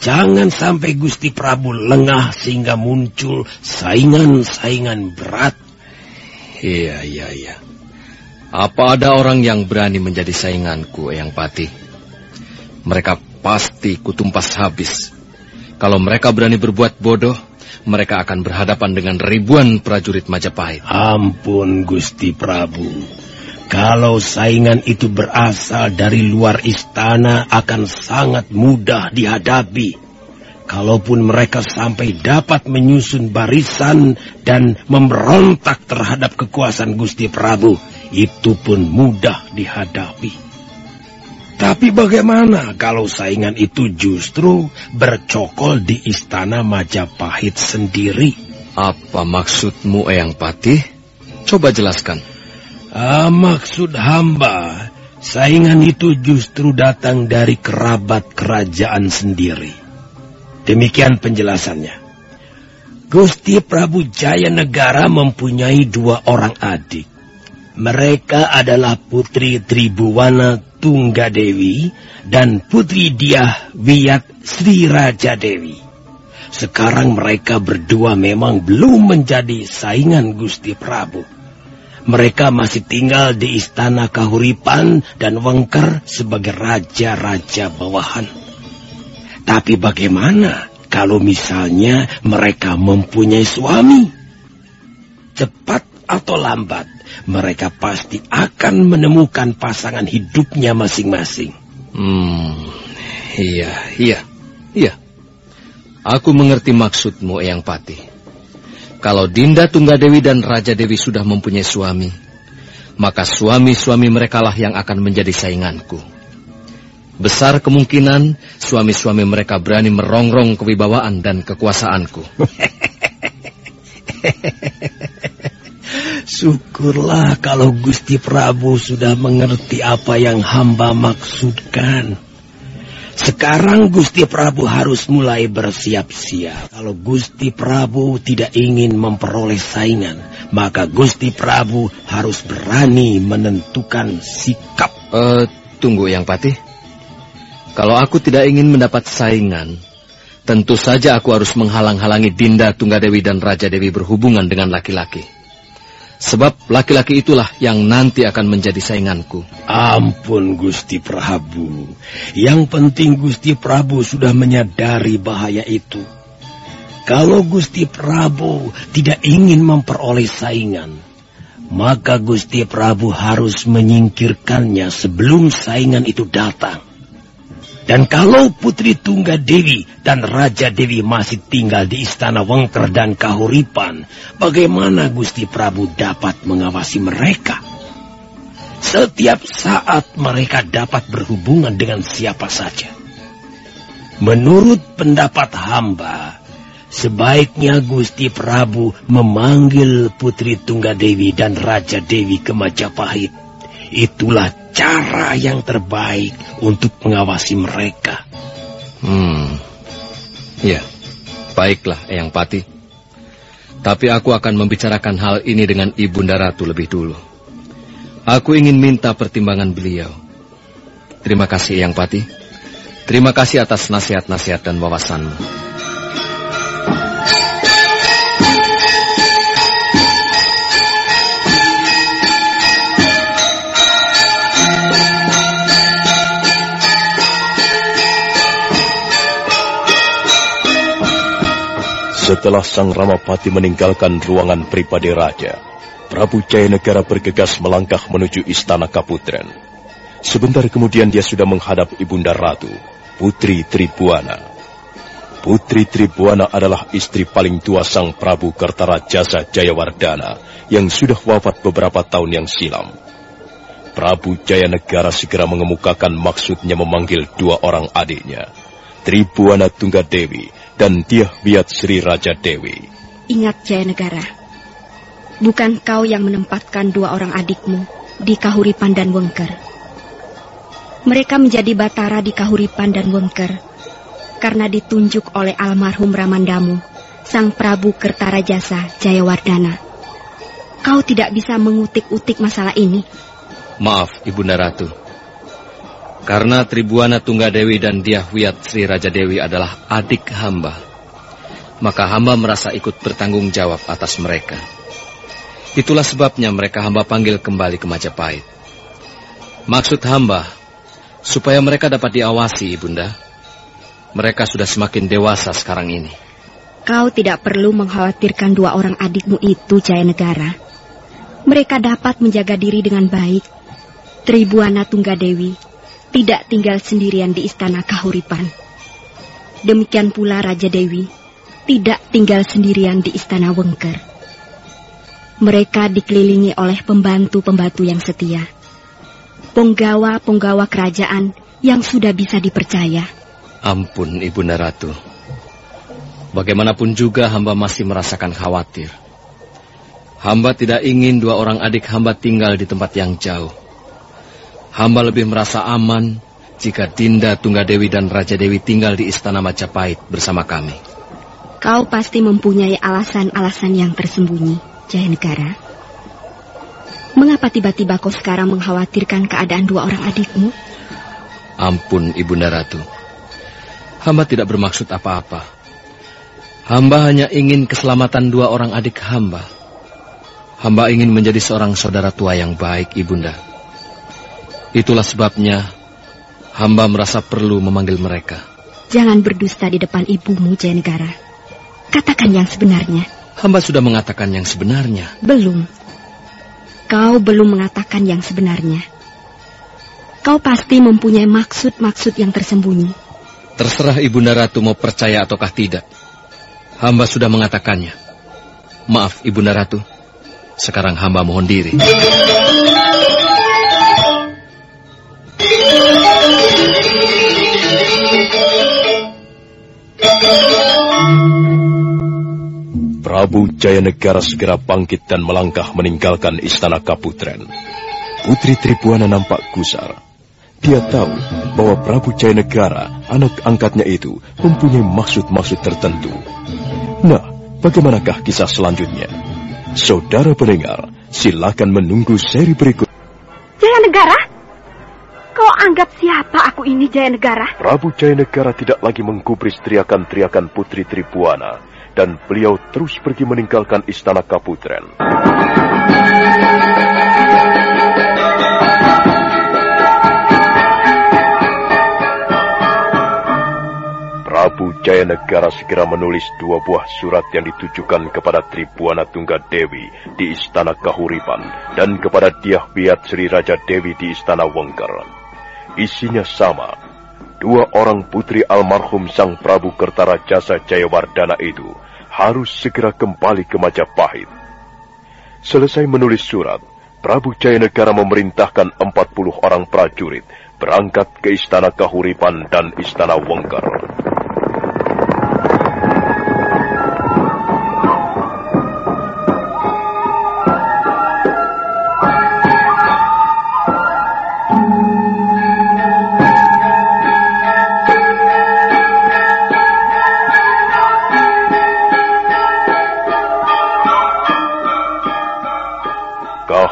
Jangan sampai Gusti Prabu lengah sehingga muncul saingan-saingan berat. Iya, iya, iya. Apa ada orang yang berani menjadi sainganku, Yang Pati? Mereka pasti kutumpas habis. Kalau mereka berani berbuat bodoh, mereka akan berhadapan dengan ribuan prajurit Majapahit. Ampun Gusti Prabu. Kalau saingan itu berasal dari luar istana akan sangat mudah dihadapi. Kalaupun mereka sampai dapat menyusun barisan dan memberontak terhadap kekuasaan Gusti Prabu, itu pun mudah dihadapi. Tapi bagaimana kalau saingan itu justru bercokol di istana Majapahit sendiri? Apa maksudmu, Eyang Patih? Coba jelaskan. Ah, maksud hamba, saingan itu justru datang dari kerabat kerajaan sendiri. Demikian penjelasannya. Gusti Prabu Jaya Negara mempunyai dua orang adik. Mereka adalah Putri Tribuwana Tunggadewi dan Putri Diah Wiyat Sri Raja Dewi. Sekarang mereka berdua memang belum menjadi saingan Gusti Prabu. Mereka masih tinggal di istana Kahuripan dan Wengker sebagai raja-raja bawahan. Tapi bagaimana kalau misalnya mereka mempunyai suami? Cepat atau lambat, mereka pasti akan menemukan pasangan hidupnya masing-masing. Hmm, iya, iya, iya. Aku mengerti maksudmu, Eyang Pati. Kalau Dinda Tunggadewi dan Raja Dewi sudah mempunyai suami, maka suami-suami mereka lah yang akan menjadi sainganku. Besar kemungkinan suami-suami mereka berani merongrong kewibawaan dan kekuasaanku. Syukurlah kalau Gusti Prabu sudah mengerti apa yang hamba maksudkan. Sekarang Gusti Prabu harus mulai bersiap-siap. Kalau Gusti Prabu tidak ingin memperoleh saingan, maka Gusti Prabu harus berani menentukan sikap. Uh, tunggu yang patih. Kalau aku tidak ingin mendapat saingan, tentu saja aku harus menghalang-halangi Dinda Tunggadewi dan Raja Dewi berhubungan dengan laki-laki. Sebab laki-laki itulah yang nanti akan menjadi sainganku. Ampun Gusti Prabu. Yang penting Gusti Prabu sudah menyadari bahaya itu. Kalau Gusti Prabu tidak ingin memperoleh saingan, maka Gusti Prabu harus menyingkirkannya sebelum saingan itu datang. Dan kalau Putri Tunggadewi dan Raja Dewi masih tinggal di Istana Wengker dan Kahuripan, bagaimana Gusti Prabu dapat mengawasi mereka? Setiap saat mereka dapat berhubungan dengan siapa saja. Menurut pendapat hamba, sebaiknya Gusti Prabu memanggil Putri Tunggadewi dan Raja Dewi ke Majapahit itulah cara yang terbaik untuk mengawasi mereka. Hmm, ya, baiklah Eyang Pati. Tapi aku akan membicarakan hal ini dengan Ibunda Ratu lebih dulu. Aku ingin minta pertimbangan beliau. Terima kasih Eyang Pati. Terima kasih atas nasihat-nasihat dan wawasanmu. Setelah Sang Ramapati meninggalkan ruangan pribadi raja, Prabu Jayanegara bergegas melangkah menuju istana Kaputren. Sebentar kemudian dia sudah menghadap Ibunda Ratu, Putri Tribuana. Putri Tribuana adalah istri paling tua Sang Prabu Kertarajasa Jayawardana yang sudah wafat beberapa tahun yang silam. Prabu Jayanegara segera mengemukakan maksudnya memanggil dua orang adiknya, Tribuana Tunggadewi dan dia Biat Sri Raja Dewi. Ingat Jaya Negara, bukan kau yang menempatkan dua orang adikmu di Kahuripan dan Wengker. Mereka menjadi batara di Kahuripan dan Wengker karena ditunjuk oleh almarhum Ramandamu, Sang Prabu Kertarajasa Jayawardana. Kau tidak bisa mengutik-utik masalah ini. Maaf, Ibunda Ratu. Karena Tribuana Tunggadewi dan Diahwiat Sri Raja Dewi adalah adik hamba, maka hamba merasa ikut bertanggung jawab atas mereka. Itulah sebabnya mereka hamba panggil kembali ke Majapahit. Maksud hamba, supaya mereka dapat diawasi, Ibunda. Mereka sudah semakin dewasa sekarang ini. Kau tidak perlu mengkhawatirkan dua orang adikmu itu, Jaya Negara. Mereka dapat menjaga diri dengan baik. Tribuana Tunggadewi tidak tinggal sendirian di istana Kahuripan. Demikian pula Raja Dewi tidak tinggal sendirian di istana Wengker. Mereka dikelilingi oleh pembantu-pembantu yang setia. Penggawa-penggawa kerajaan yang sudah bisa dipercaya. Ampun, Ibu Naratu. Bagaimanapun juga hamba masih merasakan khawatir. Hamba tidak ingin dua orang adik hamba tinggal di tempat yang jauh. Hamba lebih merasa aman jika Dinda Tunggadewi dan Raja Dewi tinggal di Istana Majapahit bersama kami. Kau pasti mempunyai alasan-alasan yang tersembunyi, Jaya Negara. Mengapa tiba-tiba kau sekarang mengkhawatirkan keadaan dua orang adikmu? Ampun, Ibunda Ratu. Hamba tidak bermaksud apa-apa. Hamba hanya ingin keselamatan dua orang adik hamba. Hamba ingin menjadi seorang saudara tua yang baik, Ibunda. Itulah sebabnya hamba merasa perlu memanggil mereka. Jangan berdusta di depan ibumu, Jaya Negara. Katakan yang sebenarnya. Hamba sudah mengatakan yang sebenarnya. Belum. Kau belum mengatakan yang sebenarnya. Kau pasti mempunyai maksud-maksud yang tersembunyi. Terserah Ibunda Ratu mau percaya ataukah tidak. Hamba sudah mengatakannya. Maaf, Ibunda Ratu. Sekarang hamba mohon diri. Prabu Jayanegara segera bangkit dan melangkah meninggalkan istana Kaputren. Putri Tribuana nampak gusar. Dia tahu bahwa Prabu Jayanegara, anak angkatnya itu, mempunyai maksud-maksud tertentu. Nah, bagaimanakah kisah selanjutnya? Saudara pendengar, silakan menunggu seri berikut. Jayanegara? Kau anggap siapa aku ini Jayanegara? Prabu Jayanegara tidak lagi menggubris teriakan-teriakan Putri Tribuana dan beliau terus pergi meninggalkan istana Kaputren. Prabu Jayanegara segera menulis dua buah surat yang ditujukan kepada Tribuana Tunggadewi di Istana Kahuripan dan kepada Diah Biat Sri Raja Dewi di Istana Wengker. Isinya sama, dua orang putri almarhum Sang Prabu Kertarajasa Jayawardana itu harus segera kembali ke Majapahit. Selesai menulis surat, Prabu Jayanegara memerintahkan 40 orang prajurit berangkat ke Istana Kahuripan dan Istana Wengker.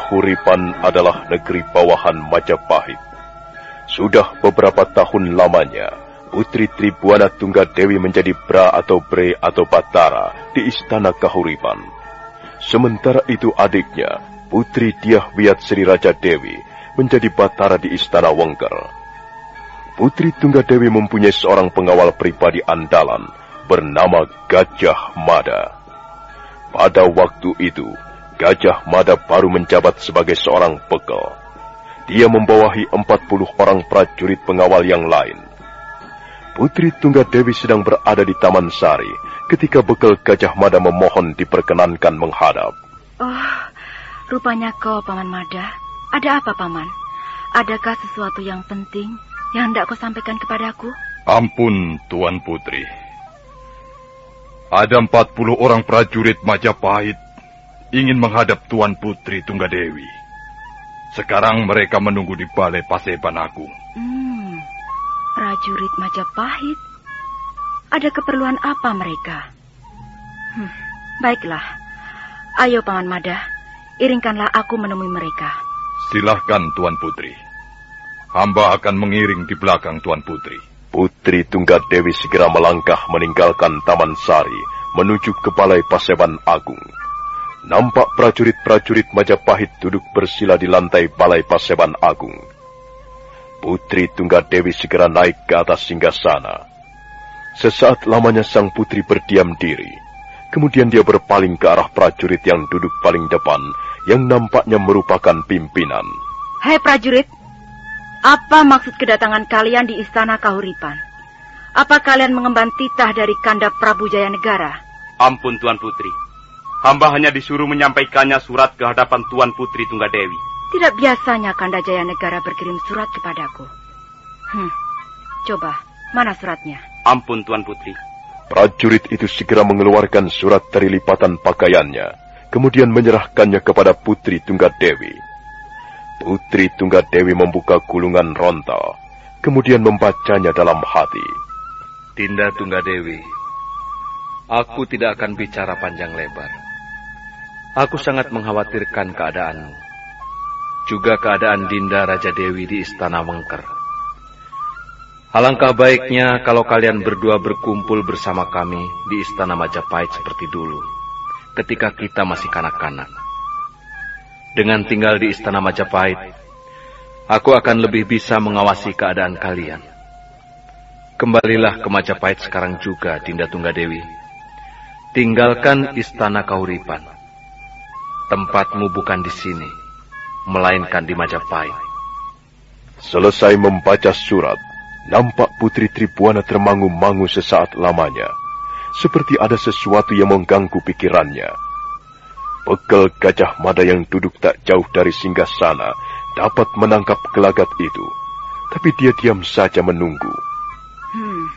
Kahuripan adalah negeri bawahan Majapahit. Sudah beberapa tahun lamanya, Putri Tribuana Tunggadewi menjadi Bra atau Bre atau Batara di Istana Kahuripan. Sementara itu adiknya, Putri Diah Wiat Sri Raja Dewi, menjadi Batara di Istana Wengker. Putri Tunggadewi mempunyai seorang pengawal pribadi andalan bernama Gajah Mada. Pada waktu itu, Gajah Mada baru menjabat sebagai seorang bekel. Dia membawahi 40 orang prajurit pengawal yang lain. Putri Tunggadewi sedang berada di Taman Sari ketika bekel Gajah Mada memohon diperkenankan menghadap. Oh, rupanya kau, Paman Mada. Ada apa, Paman? Adakah sesuatu yang penting yang hendak kau sampaikan kepadaku? Ampun, Tuan Putri. Ada 40 orang prajurit Majapahit ingin menghadap Tuan Putri Tunggadewi. Sekarang mereka menunggu di Balai Paseban Agung. Hmm, prajurit Majapahit. Ada keperluan apa mereka? Hmm, baiklah. Ayo Paman Mada, iringkanlah aku menemui mereka. Silahkan Tuan Putri. Hamba akan mengiring di belakang Tuan Putri. Putri Tunggadewi segera melangkah meninggalkan Taman Sari menuju ke Balai Paseban Agung. Nampak prajurit-prajurit Majapahit duduk bersila di lantai Balai Paseban Agung. Putri Tunggadewi segera naik ke atas singgah sana. Sesaat lamanya sang putri berdiam diri. Kemudian dia berpaling ke arah prajurit yang duduk paling depan, yang nampaknya merupakan pimpinan. Hai prajurit, apa maksud kedatangan kalian di Istana Kahuripan? Apa kalian mengemban titah dari Kanda Prabu Jaya Negara? Ampun Tuan Putri. Hamba hanya disuruh menyampaikannya surat ke hadapan Tuan Putri Tunggadewi. Tidak biasanya Kanda Jaya Negara berkirim surat kepadaku. Hmm, coba, mana suratnya? Ampun Tuan Putri. Prajurit itu segera mengeluarkan surat dari lipatan pakaiannya, kemudian menyerahkannya kepada Putri Tunggadewi. Putri Tunggadewi membuka gulungan rontal, kemudian membacanya dalam hati. Dinda Tunggadewi, aku tidak akan bicara panjang lebar. Aku sangat mengkhawatirkan keadaanmu. Juga keadaan Dinda Raja Dewi di Istana Wengker. Alangkah baiknya kalau kalian berdua berkumpul bersama kami di Istana Majapahit seperti dulu, ketika kita masih kanak-kanak. Dengan tinggal di Istana Majapahit, aku akan lebih bisa mengawasi keadaan kalian. Kembalilah ke Majapahit sekarang juga, Dinda Tunggadewi. Tinggalkan Istana Kauripan. Tempatmu bukan di sini, melainkan di Majapahit. Selesai membaca surat, nampak Putri Tribuana termangu-mangu sesaat lamanya, seperti ada sesuatu yang mengganggu pikirannya. Pegel Gajah Mada yang duduk tak jauh dari singgah sana dapat menangkap gelagat itu, tapi dia diam saja menunggu. Hmm,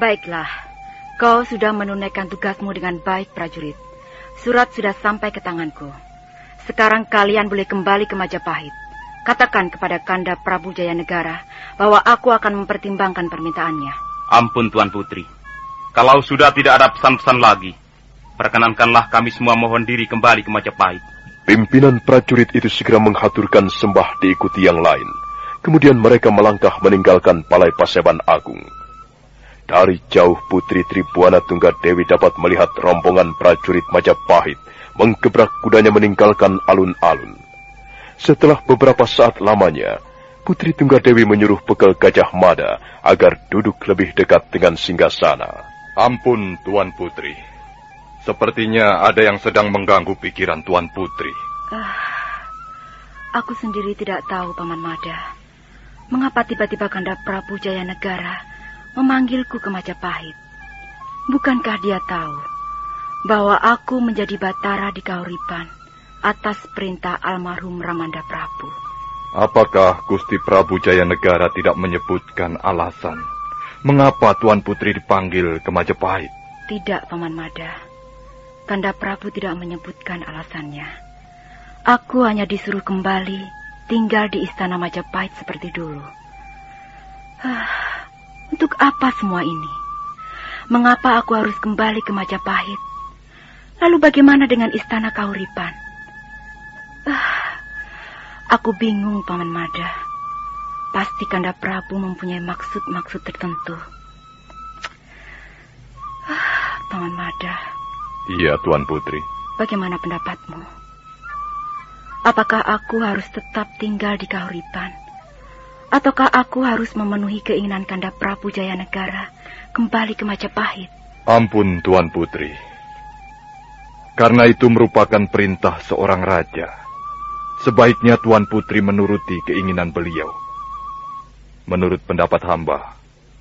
baiklah. Kau sudah menunaikan tugasmu dengan baik, prajurit. Surat sudah sampai ke tanganku. Sekarang kalian boleh kembali ke Majapahit. Katakan kepada Kanda Prabu Jaya Negara bahwa aku akan mempertimbangkan permintaannya. Ampun Tuan Putri. Kalau sudah tidak ada pesan-pesan lagi, perkenankanlah kami semua mohon diri kembali ke Majapahit. Pimpinan prajurit itu segera menghaturkan sembah diikuti yang lain. Kemudian mereka melangkah meninggalkan Balai Paseban Agung. Dari jauh Putri Tribuana Tunggadewi dapat melihat rombongan prajurit Majapahit menggebrak kudanya meninggalkan alun-alun. Setelah beberapa saat lamanya, Putri Tunggadewi menyuruh bekal Gajah Mada agar duduk lebih dekat dengan singgasana. Ampun, Tuan Putri. Sepertinya ada yang sedang mengganggu pikiran Tuan Putri. Uh, aku sendiri tidak tahu, Paman Mada. Mengapa tiba-tiba Kanda Prabu Jaya Negara memanggilku ke Majapahit? Bukankah dia tahu bahwa aku menjadi Batara di Kauripan atas perintah almarhum Ramanda Prabu? Apakah Gusti Prabu Jaya Negara tidak menyebutkan alasan mengapa Tuan Putri dipanggil ke Majapahit? Tidak, Paman Mada. Kanda Prabu tidak menyebutkan alasannya. Aku hanya disuruh kembali tinggal di istana Majapahit seperti dulu. Ah, untuk apa semua ini? Mengapa aku harus kembali ke Majapahit? Lalu bagaimana dengan istana Kauripan? Ah, Aku bingung, Paman Mada. Pasti Kanda Prabu mempunyai maksud-maksud tertentu. Ah, Paman Mada. Iya, Tuan Putri. Bagaimana pendapatmu? Apakah aku harus tetap tinggal di Kahuripan? Ataukah aku harus memenuhi keinginan Kanda Prabu Jayanegara kembali ke Majapahit? Ampun, Tuan Putri. Karena itu merupakan perintah seorang raja. Sebaiknya Tuan Putri menuruti keinginan beliau. Menurut pendapat hamba,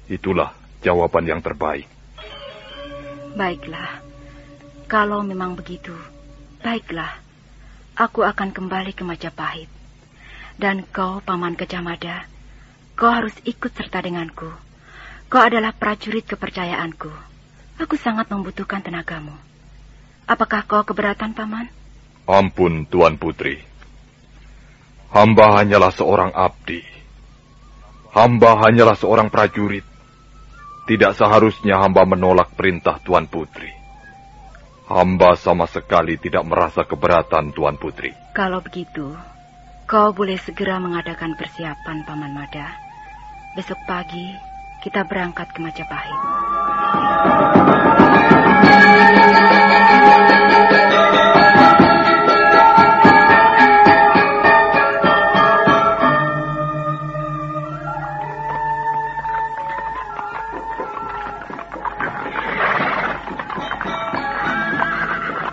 itulah jawaban yang terbaik. Baiklah, kalau memang begitu, baiklah. Aku akan kembali ke Majapahit. Dan kau, Paman Kecamada, kau harus ikut serta denganku. Kau adalah prajurit kepercayaanku. Aku sangat membutuhkan tenagamu. Apakah kau keberatan, Paman? Ampun, Tuan Putri. Hamba hanyalah seorang abdi Hamba hanyalah seorang prajurit. Tidak seharusnya hamba menolak perintah Tuan Putri. Hamba sama sekali tidak merasa keberatan Tuan Putri. Kalau begitu, kau boleh segera mengadakan persiapan Paman Mada. Besok pagi kita berangkat ke Majapahit.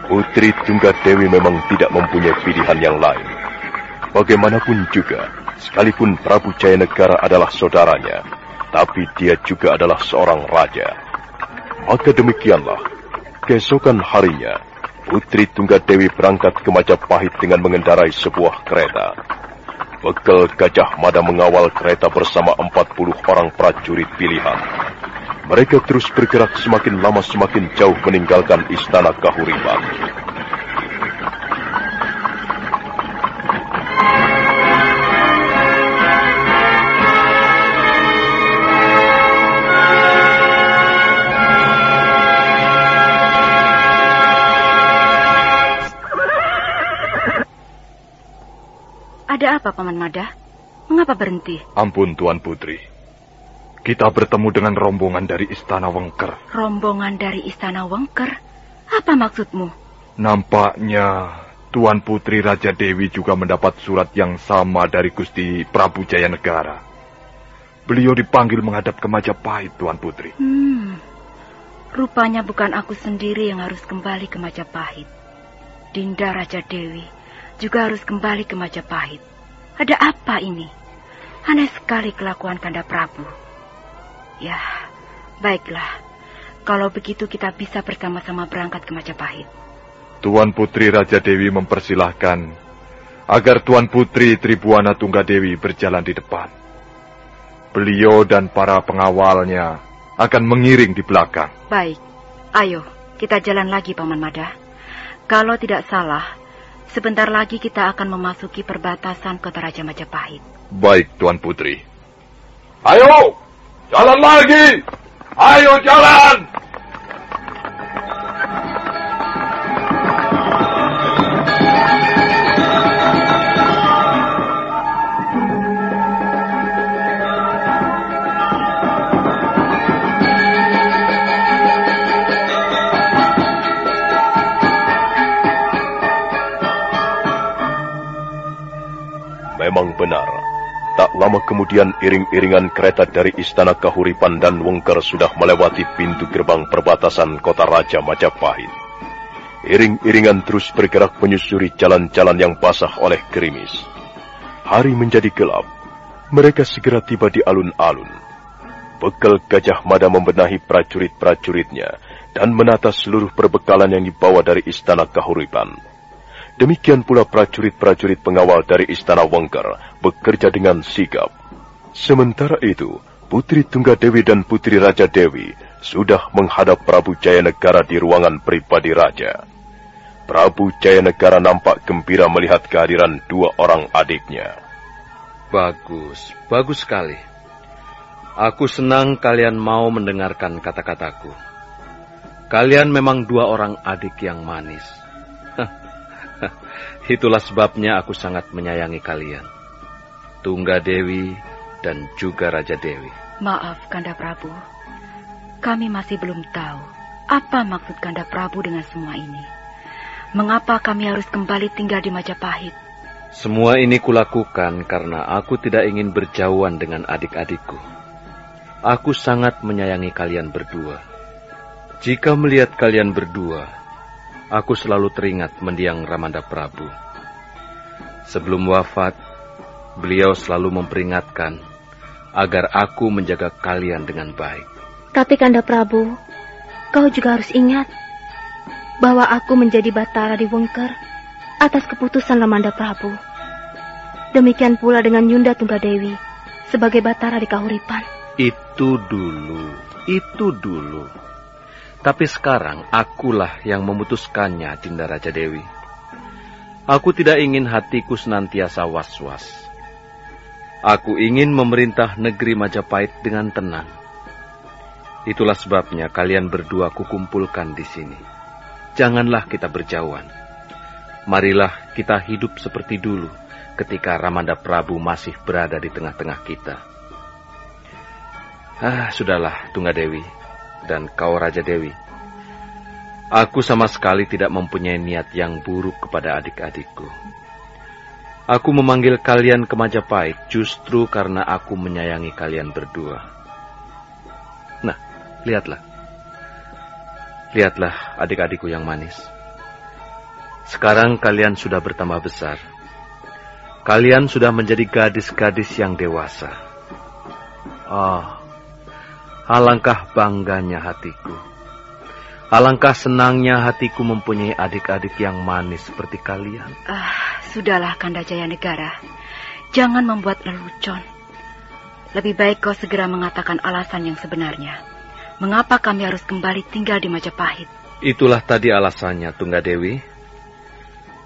Putri Tunggadewi memang tidak mempunyai pilihan yang lain. Bagaimanapun juga, sekalipun Prabu Jayanegara adalah saudaranya, tapi dia juga adalah seorang raja. Maka demikianlah, keesokan harinya, Putri Tunggadewi berangkat ke Majapahit dengan mengendarai sebuah kereta. Bekal Gajah Mada mengawal kereta bersama 40 orang prajurit pilihan. Mereka terus bergerak semakin lama semakin jauh meninggalkan istana Kahuripan. Ada apa, Paman Mada? Mengapa berhenti? Ampun, Tuan Putri. Kita bertemu dengan rombongan dari Istana Wengker. Rombongan dari Istana Wengker? Apa maksudmu? Nampaknya Tuan Putri Raja Dewi juga mendapat surat yang sama dari Gusti Prabu Jayanegara. Beliau dipanggil menghadap ke Majapahit, Tuan Putri. Hmm, rupanya bukan aku sendiri yang harus kembali ke Majapahit. Dinda Raja Dewi juga harus kembali ke Majapahit. Ada apa ini? Aneh sekali kelakuan Kanda Prabu. Ya, baiklah. Kalau begitu kita bisa bersama-sama berangkat ke Majapahit. Tuan Putri Raja Dewi mempersilahkan agar Tuan Putri Tribuana Tunggadewi berjalan di depan. Beliau dan para pengawalnya akan mengiring di belakang. Baik, ayo kita jalan lagi Paman Mada. Kalau tidak salah, sebentar lagi kita akan memasuki perbatasan kota Raja Majapahit. Baik, Tuan Putri. Ayo! Jalan lagi! Ayo jalan! Memang benar, Tak lama kemudian iring-iringan kereta dari Istana Kahuripan dan Wengker sudah melewati pintu gerbang perbatasan kota Raja Majapahit. Iring-iringan terus bergerak menyusuri jalan-jalan yang basah oleh gerimis. Hari menjadi gelap. Mereka segera tiba di alun-alun. Bekal Gajah Mada membenahi prajurit-prajuritnya dan menata seluruh perbekalan yang dibawa dari Istana Kahuripan. Demikian pula prajurit-prajurit pengawal dari Istana Wengker bekerja dengan sigap. Sementara itu, Putri Tunggadewi dan Putri Raja Dewi sudah menghadap Prabu Jayanegara di ruangan pribadi Raja. Prabu Jayanegara nampak gembira melihat kehadiran dua orang adiknya. Bagus, bagus sekali. Aku senang kalian mau mendengarkan kata-kataku. Kalian memang dua orang adik yang manis. Itulah sebabnya aku sangat menyayangi kalian. Tungga Dewi dan juga Raja Dewi. Maaf, Kanda Prabu. Kami masih belum tahu apa maksud Kanda Prabu dengan semua ini. Mengapa kami harus kembali tinggal di Majapahit? Semua ini kulakukan karena aku tidak ingin berjauhan dengan adik-adikku. Aku sangat menyayangi kalian berdua. Jika melihat kalian berdua, aku selalu teringat mendiang Ramanda Prabu. Sebelum wafat, beliau selalu memperingatkan agar aku menjaga kalian dengan baik. Tapi Kanda Prabu, kau juga harus ingat bahwa aku menjadi Batara di Wengker atas keputusan Ramanda Prabu. Demikian pula dengan Yunda Tunggadewi sebagai Batara di Kahuripan. Itu dulu, itu dulu. Tapi sekarang akulah yang memutuskannya, Dinda Raja Dewi. Aku tidak ingin hatiku senantiasa was-was. Aku ingin memerintah negeri Majapahit dengan tenang. Itulah sebabnya kalian berdua kukumpulkan di sini. Janganlah kita berjauhan. Marilah kita hidup seperti dulu ketika Ramanda Prabu masih berada di tengah-tengah kita. Ah, sudahlah, Tunggadewi dan kau Raja Dewi. Aku sama sekali tidak mempunyai niat yang buruk kepada adik-adikku. Aku memanggil kalian ke Majapahit justru karena aku menyayangi kalian berdua. Nah, lihatlah. Lihatlah adik-adikku yang manis. Sekarang kalian sudah bertambah besar. Kalian sudah menjadi gadis-gadis yang dewasa. Oh, Alangkah bangganya hatiku. Alangkah senangnya hatiku mempunyai adik-adik yang manis seperti kalian. Ah, sudahlah Kanda Jaya Negara. Jangan membuat lelucon. Lebih baik kau segera mengatakan alasan yang sebenarnya. Mengapa kami harus kembali tinggal di Majapahit? Itulah tadi alasannya, Tunggadewi.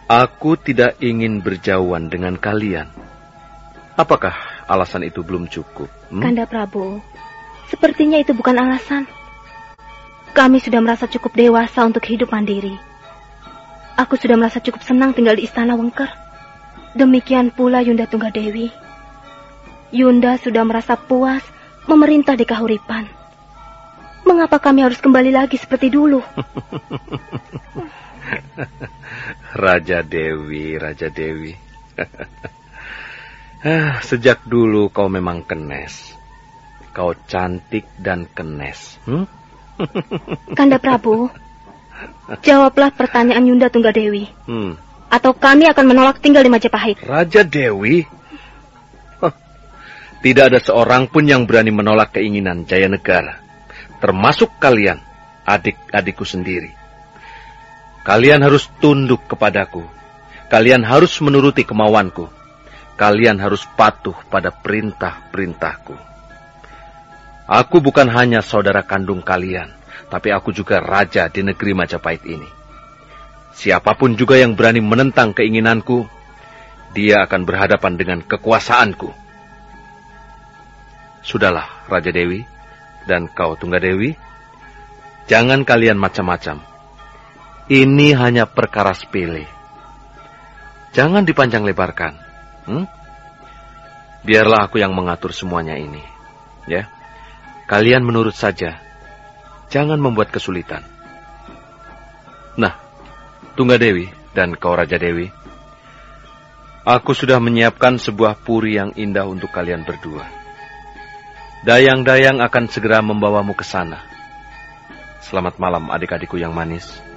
Aku tidak ingin berjauhan dengan kalian. Apakah alasan itu belum cukup? Hmm? Kanda Prabu, Sepertinya itu bukan alasan. Kami sudah merasa cukup dewasa untuk hidup mandiri. Aku sudah merasa cukup senang tinggal di istana Wengker. Demikian pula Yunda Tunggadewi. Yunda sudah merasa puas memerintah di Kahuripan. Mengapa kami harus kembali lagi seperti dulu? Raja Dewi, Raja Dewi. Ah, sejak dulu kau memang kenes. Kau cantik dan kenes. Hmm? Kanda Prabu, jawablah pertanyaan Yunda Tunggadewi. Hmm. Atau kami akan menolak tinggal di Majapahit. Raja Dewi? Tidak ada seorang pun yang berani menolak keinginan Jaya Negara. Termasuk kalian, adik-adikku sendiri. Kalian harus tunduk kepadaku. Kalian harus menuruti kemauanku. Kalian harus patuh pada perintah-perintahku. Aku bukan hanya saudara kandung kalian, tapi aku juga raja di negeri Majapahit ini. Siapa pun juga yang berani menentang keinginanku, dia akan berhadapan dengan kekuasaanku. Sudahlah, Raja Dewi dan kau Tunggadewi, jangan kalian macam-macam. Ini hanya perkara sepele. Jangan dipanjang lebarkan. Hmm? Biarlah aku yang mengatur semuanya ini. Ya. Kalian menurut saja. Jangan membuat kesulitan. Nah, Tunggadewi dan kau Raja Dewi, aku sudah menyiapkan sebuah puri yang indah untuk kalian berdua. Dayang-dayang akan segera membawamu ke sana. Selamat malam adik-adikku yang manis.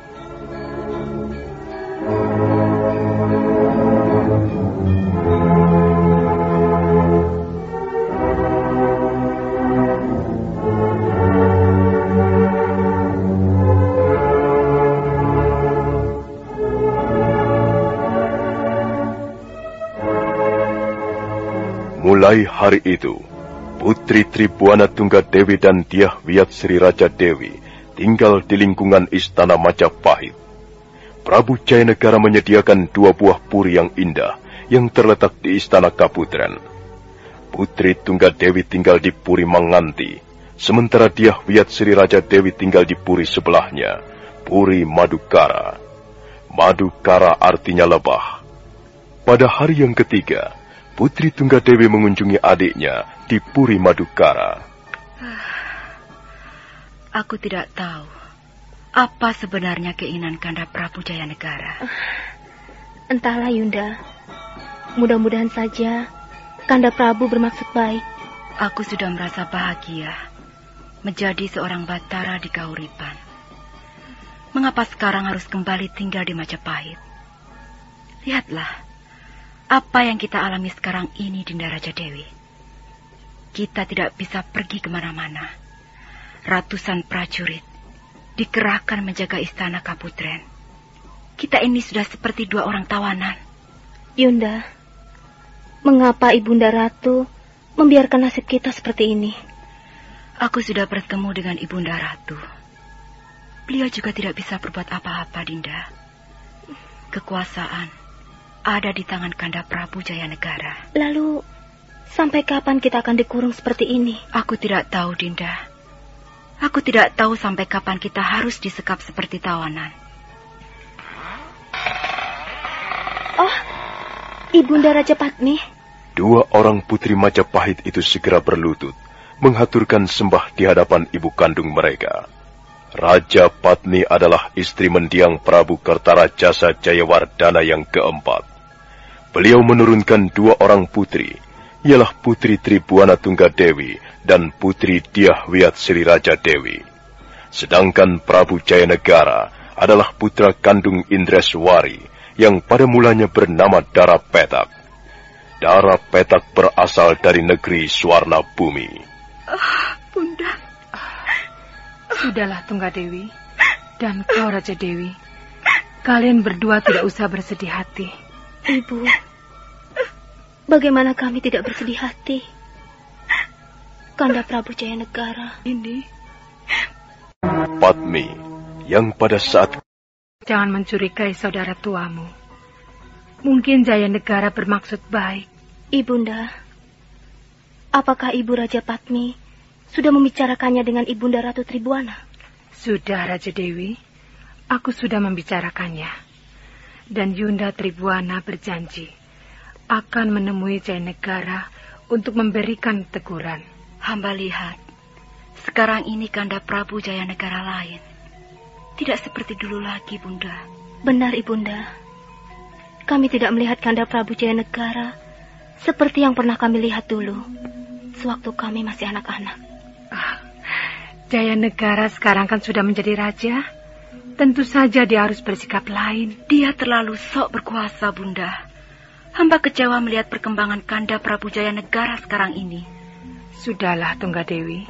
Mulai hari itu, Putri Tribuana Tunggadewi dan Diah Wiat Sri Raja Dewi tinggal di lingkungan Istana Majapahit. Prabu Jayanegara menyediakan dua buah puri yang indah yang terletak di Istana Kaputren. Putri Tunggadewi tinggal di Puri Manganti, sementara Diah Wiat Sri Raja Dewi tinggal di Puri sebelahnya, Puri Madukara. Madukara artinya lebah, Pada hari yang ketiga, Putri Tunggadewi mengunjungi adiknya di Puri Madukara. Aku tidak tahu apa sebenarnya keinginan Kanda Prabu Jayanegara. Entahlah Yunda. Mudah-mudahan saja Kanda Prabu bermaksud baik. Aku sudah merasa bahagia menjadi seorang batara di Kauripan. Mengapa sekarang harus kembali tinggal di Majapahit? Lihatlah, apa yang kita alami sekarang ini di Raja Dewi. Kita tidak bisa pergi ke mana-mana. Ratusan prajurit dikerahkan menjaga istana Kaputren. Kita ini sudah seperti dua orang tawanan. Yunda, mengapa Ibunda Ratu membiarkan nasib kita seperti ini? Aku sudah bertemu dengan Ibunda Ratu. Beliau juga tidak bisa berbuat apa-apa, Dinda. Kekuasaan ada di tangan Kanda Prabu Jayanegara. Lalu, sampai kapan kita akan dikurung seperti ini? Aku tidak tahu, Dinda. Aku tidak tahu sampai kapan kita harus disekap seperti tawanan. Oh, Ibunda Raja Patmi. Dua orang putri Majapahit itu segera berlutut menghaturkan sembah di hadapan ibu kandung mereka. Raja Patni adalah istri mendiang Prabu Kertarajasa Jayawardana yang keempat. Beliau menurunkan dua orang putri, ialah Putri Tribuana Tunggadewi dan Putri Diah Wiat Sri Raja Dewi. Sedangkan Prabu Jayanegara adalah putra kandung Indreswari yang pada mulanya bernama Dara Petak. Dara Petak berasal dari negeri Suwarna Bumi. Oh, Bunda. Sudahlah Tunggadewi dan kau Raja Dewi. Kalian berdua tidak usah bersedih hati. Ibu, bagaimana kami tidak bersedih hati? Kanda Prabu Jaya Negara ini. Patmi, yang pada saat... Jangan mencurigai saudara tuamu. Mungkin Jaya Negara bermaksud baik. Ibunda, Apakah Ibu Raja Patmi sudah membicarakannya dengan Ibunda Ratu Tribuana? Sudah, Raja Dewi. Aku sudah membicarakannya. Dan Yunda Tribuana berjanji akan menemui Jaya Negara untuk memberikan teguran. Hamba lihat, sekarang ini Kanda Prabu Jaya Negara lain. Tidak seperti dulu lagi, Bunda. Benar, Ibunda. Kami tidak melihat Kanda Prabu Jaya Negara seperti yang pernah kami lihat dulu sewaktu kami masih anak-anak. Ah, Jaya Negara sekarang kan sudah menjadi raja. Tentu saja dia harus bersikap lain. Dia terlalu sok berkuasa, Bunda. Hamba kecewa melihat perkembangan Kanda Prabu Jaya Negara sekarang ini. Sudahlah, Tunggadewi.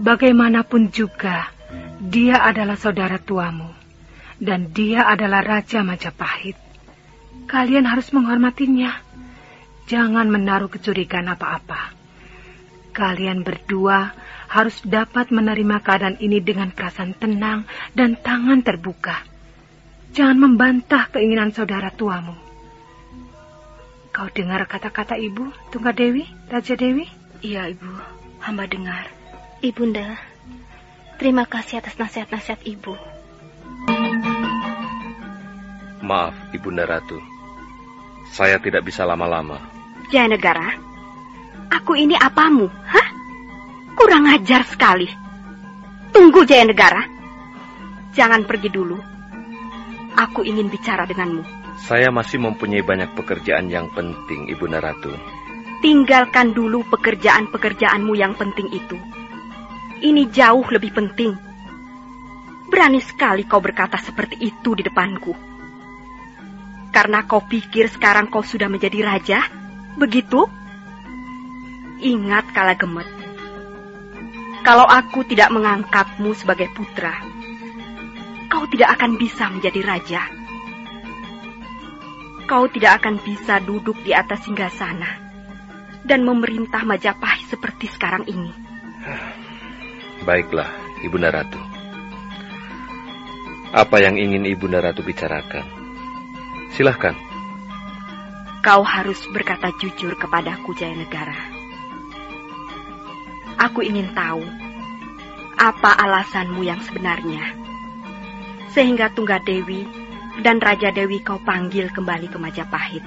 Bagaimanapun juga, dia adalah saudara tuamu. Dan dia adalah Raja Majapahit. Kalian harus menghormatinya. Jangan menaruh kecurigaan apa-apa. Kalian berdua harus dapat menerima keadaan ini dengan perasaan tenang dan tangan terbuka. Jangan membantah keinginan saudara tuamu. Kau dengar kata-kata ibu, Tunggal Dewi, Raja Dewi? Iya, ibu. Hamba dengar. Ibunda, terima kasih atas nasihat-nasihat ibu. Maaf, Ibunda Ratu. Saya tidak bisa lama-lama. Jaya Negara, Aku ini apamu? Hah? Kurang ajar sekali. Tunggu Jaya Negara. Jangan pergi dulu. Aku ingin bicara denganmu. Saya masih mempunyai banyak pekerjaan yang penting, Ibu Naratu. Tinggalkan dulu pekerjaan-pekerjaanmu yang penting itu. Ini jauh lebih penting. Berani sekali kau berkata seperti itu di depanku. Karena kau pikir sekarang kau sudah menjadi raja? Begitu? Ingat kala gemet. Kalau aku tidak mengangkatmu sebagai putra, kau tidak akan bisa menjadi raja. Kau tidak akan bisa duduk di atas singgasana dan memerintah Majapahit seperti sekarang ini. Baiklah, Ibu Naratu. Apa yang ingin Ibu Naratu bicarakan? Silahkan. Kau harus berkata jujur kepadaku, Jaya Negara. Aku ingin tahu apa alasanmu yang sebenarnya. Sehingga Tunggadewi dan Raja Dewi kau panggil kembali ke Majapahit.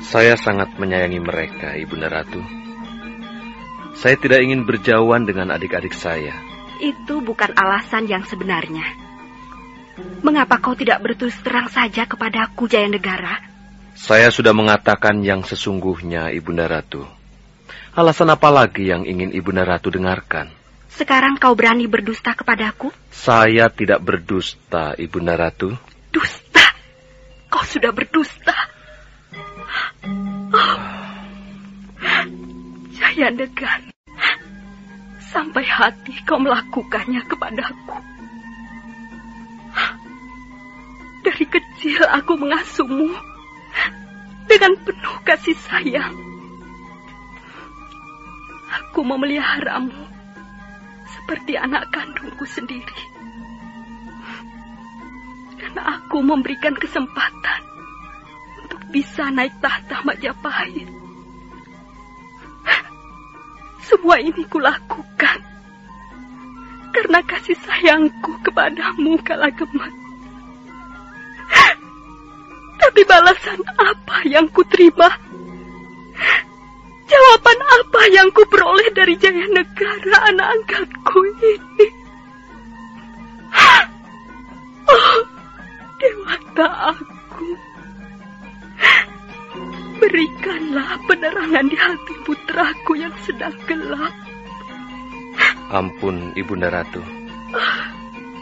Saya sangat menyayangi mereka, Ibunda Ratu. Saya tidak ingin berjauhan dengan adik-adik saya. Itu bukan alasan yang sebenarnya. Mengapa kau tidak berterus terang saja kepadaku, Jaya Negara? Saya sudah mengatakan yang sesungguhnya, Ibunda Ratu. Alasan apa lagi yang ingin Ibunda Ratu dengarkan? Sekarang kau berani berdusta kepadaku? Saya tidak berdusta, Ibunda Ratu. Dusta? Kau sudah berdusta. Oh. Jaya Negara, sampai hati kau melakukannya kepadaku. Dari kecil aku mengasuhmu dengan penuh kasih sayang. Aku memeliharamu seperti anak kandungku sendiri. Dan aku memberikan kesempatan untuk bisa naik tahta Majapahit. Semua ini kulakukan karena kasih sayangku kepadamu kala gemet. Tapi balasan apa yang kuterima? Jawaban apa yang kuperoleh dari Jaya Negara anak angkatku ini? Oh, dewata aku. Berikanlah penerangan di hati putraku yang sedang gelap. Ampun, Ibunda Ratu.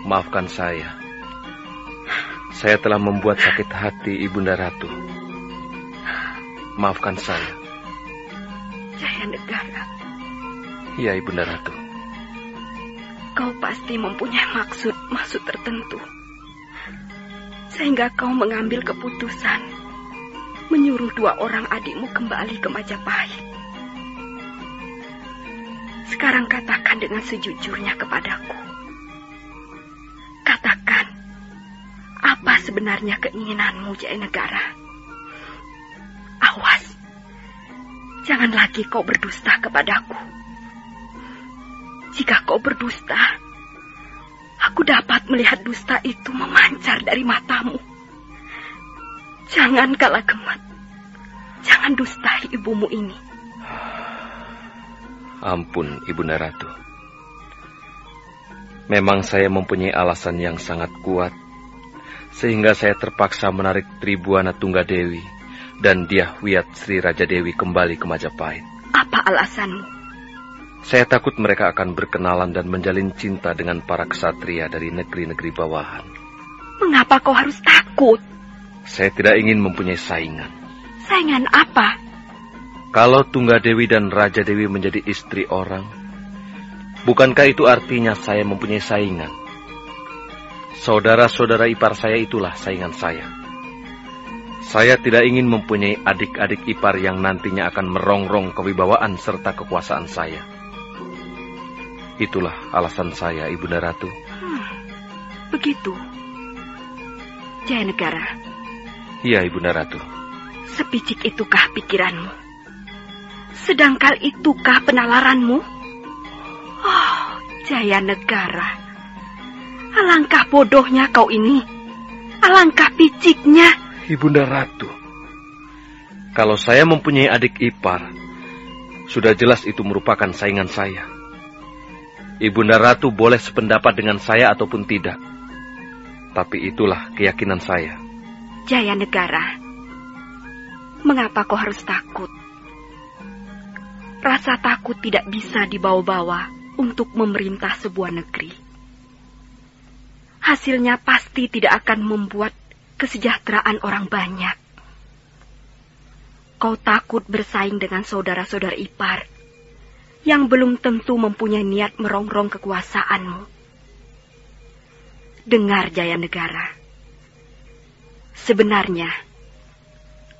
Maafkan saya. Saya telah membuat sakit hati Ibunda Ratu. Maafkan saya. Jaya Negara. Ya, Ibunda Ratu. Kau pasti mempunyai maksud-maksud tertentu. Sehingga kau mengambil keputusan menyuruh dua orang adikmu kembali ke Majapahit. Sekarang katakan dengan sejujurnya kepadaku. Katakan, apa sebenarnya keinginanmu, Jaya Negara? Awas, jangan lagi kau berdusta kepadaku. Jika kau berdusta, aku dapat melihat dusta itu memancar dari matamu. Jangan kalah gemet. Jangan dustai ibumu ini. Ampun, Ibunda Ratu. Memang saya mempunyai alasan yang sangat kuat sehingga saya terpaksa menarik Tribuana Tunggadewi dan Diah Wiyat Sri Raja Dewi kembali ke Majapahit. Apa alasanmu? Saya takut mereka akan berkenalan dan menjalin cinta dengan para kesatria dari negeri-negeri bawahan. Mengapa kau harus takut? Saya tidak ingin mempunyai saingan. Saingan apa? Kalau Tunggadewi dan Raja Dewi menjadi istri orang, bukankah itu artinya saya mempunyai saingan? Saudara-saudara ipar saya itulah saingan saya. Saya tidak ingin mempunyai adik-adik ipar yang nantinya akan merongrong kewibawaan serta kekuasaan saya. Itulah alasan saya, Ibunda Ratu. Hmm, begitu. Jaya Negara. Iya, Ibunda Ratu. Sepicik itukah pikiranmu? Sedangkal itukah penalaranmu? Oh, Jaya Negara. Alangkah bodohnya kau ini. Alangkah piciknya. Ibunda Ratu. Kalau saya mempunyai adik ipar, sudah jelas itu merupakan saingan saya. Ibunda Ratu boleh sependapat dengan saya ataupun tidak. Tapi itulah keyakinan saya. Jaya Negara, mengapa kau harus takut? Rasa takut tidak bisa dibawa-bawa untuk memerintah sebuah negeri hasilnya pasti tidak akan membuat kesejahteraan orang banyak. Kau takut bersaing dengan saudara-saudara ipar yang belum tentu mempunyai niat merongrong kekuasaanmu. Dengar Jaya Negara. Sebenarnya,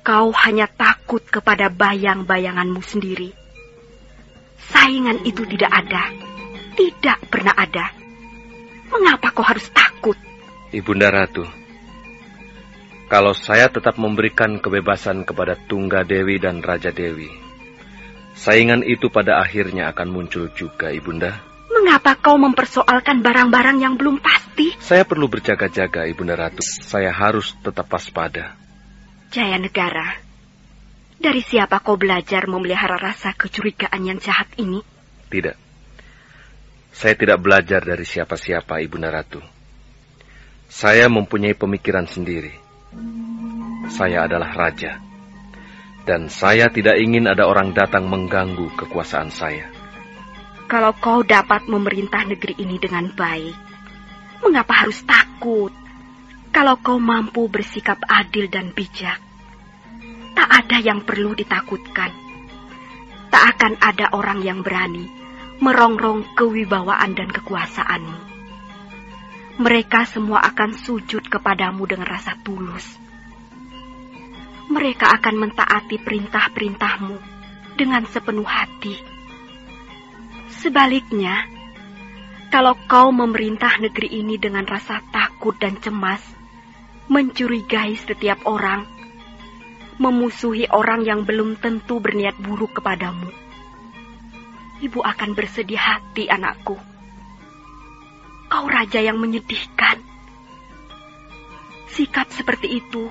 kau hanya takut kepada bayang-bayanganmu sendiri. Saingan itu tidak ada, tidak pernah ada. Mengapa kau harus takut? Ibunda Ratu, kalau saya tetap memberikan kebebasan kepada Tungga Dewi dan Raja Dewi, saingan itu pada akhirnya akan muncul juga, Ibunda. Mengapa kau mempersoalkan barang-barang yang belum pasti? Saya perlu berjaga-jaga, Ibunda Ratu. Saya harus tetap waspada. Jaya Negara, Dari siapa kau belajar memelihara rasa kecurigaan yang jahat ini? Tidak. Saya tidak belajar dari siapa-siapa, Ibunda Ratu. Saya mempunyai pemikiran sendiri. Saya adalah raja. Dan saya tidak ingin ada orang datang mengganggu kekuasaan saya. Kalau kau dapat memerintah negeri ini dengan baik, mengapa harus takut? Kalau kau mampu bersikap adil dan bijak, tak ada yang perlu ditakutkan. Tak akan ada orang yang berani merongrong kewibawaan dan kekuasaanmu. Mereka semua akan sujud kepadamu dengan rasa tulus. Mereka akan mentaati perintah-perintahmu dengan sepenuh hati. Sebaliknya, kalau kau memerintah negeri ini dengan rasa takut dan cemas, mencurigai setiap orang, memusuhi orang yang belum tentu berniat buruk kepadamu. Ibu akan bersedih hati, anakku. Kau raja yang menyedihkan. Sikap seperti itu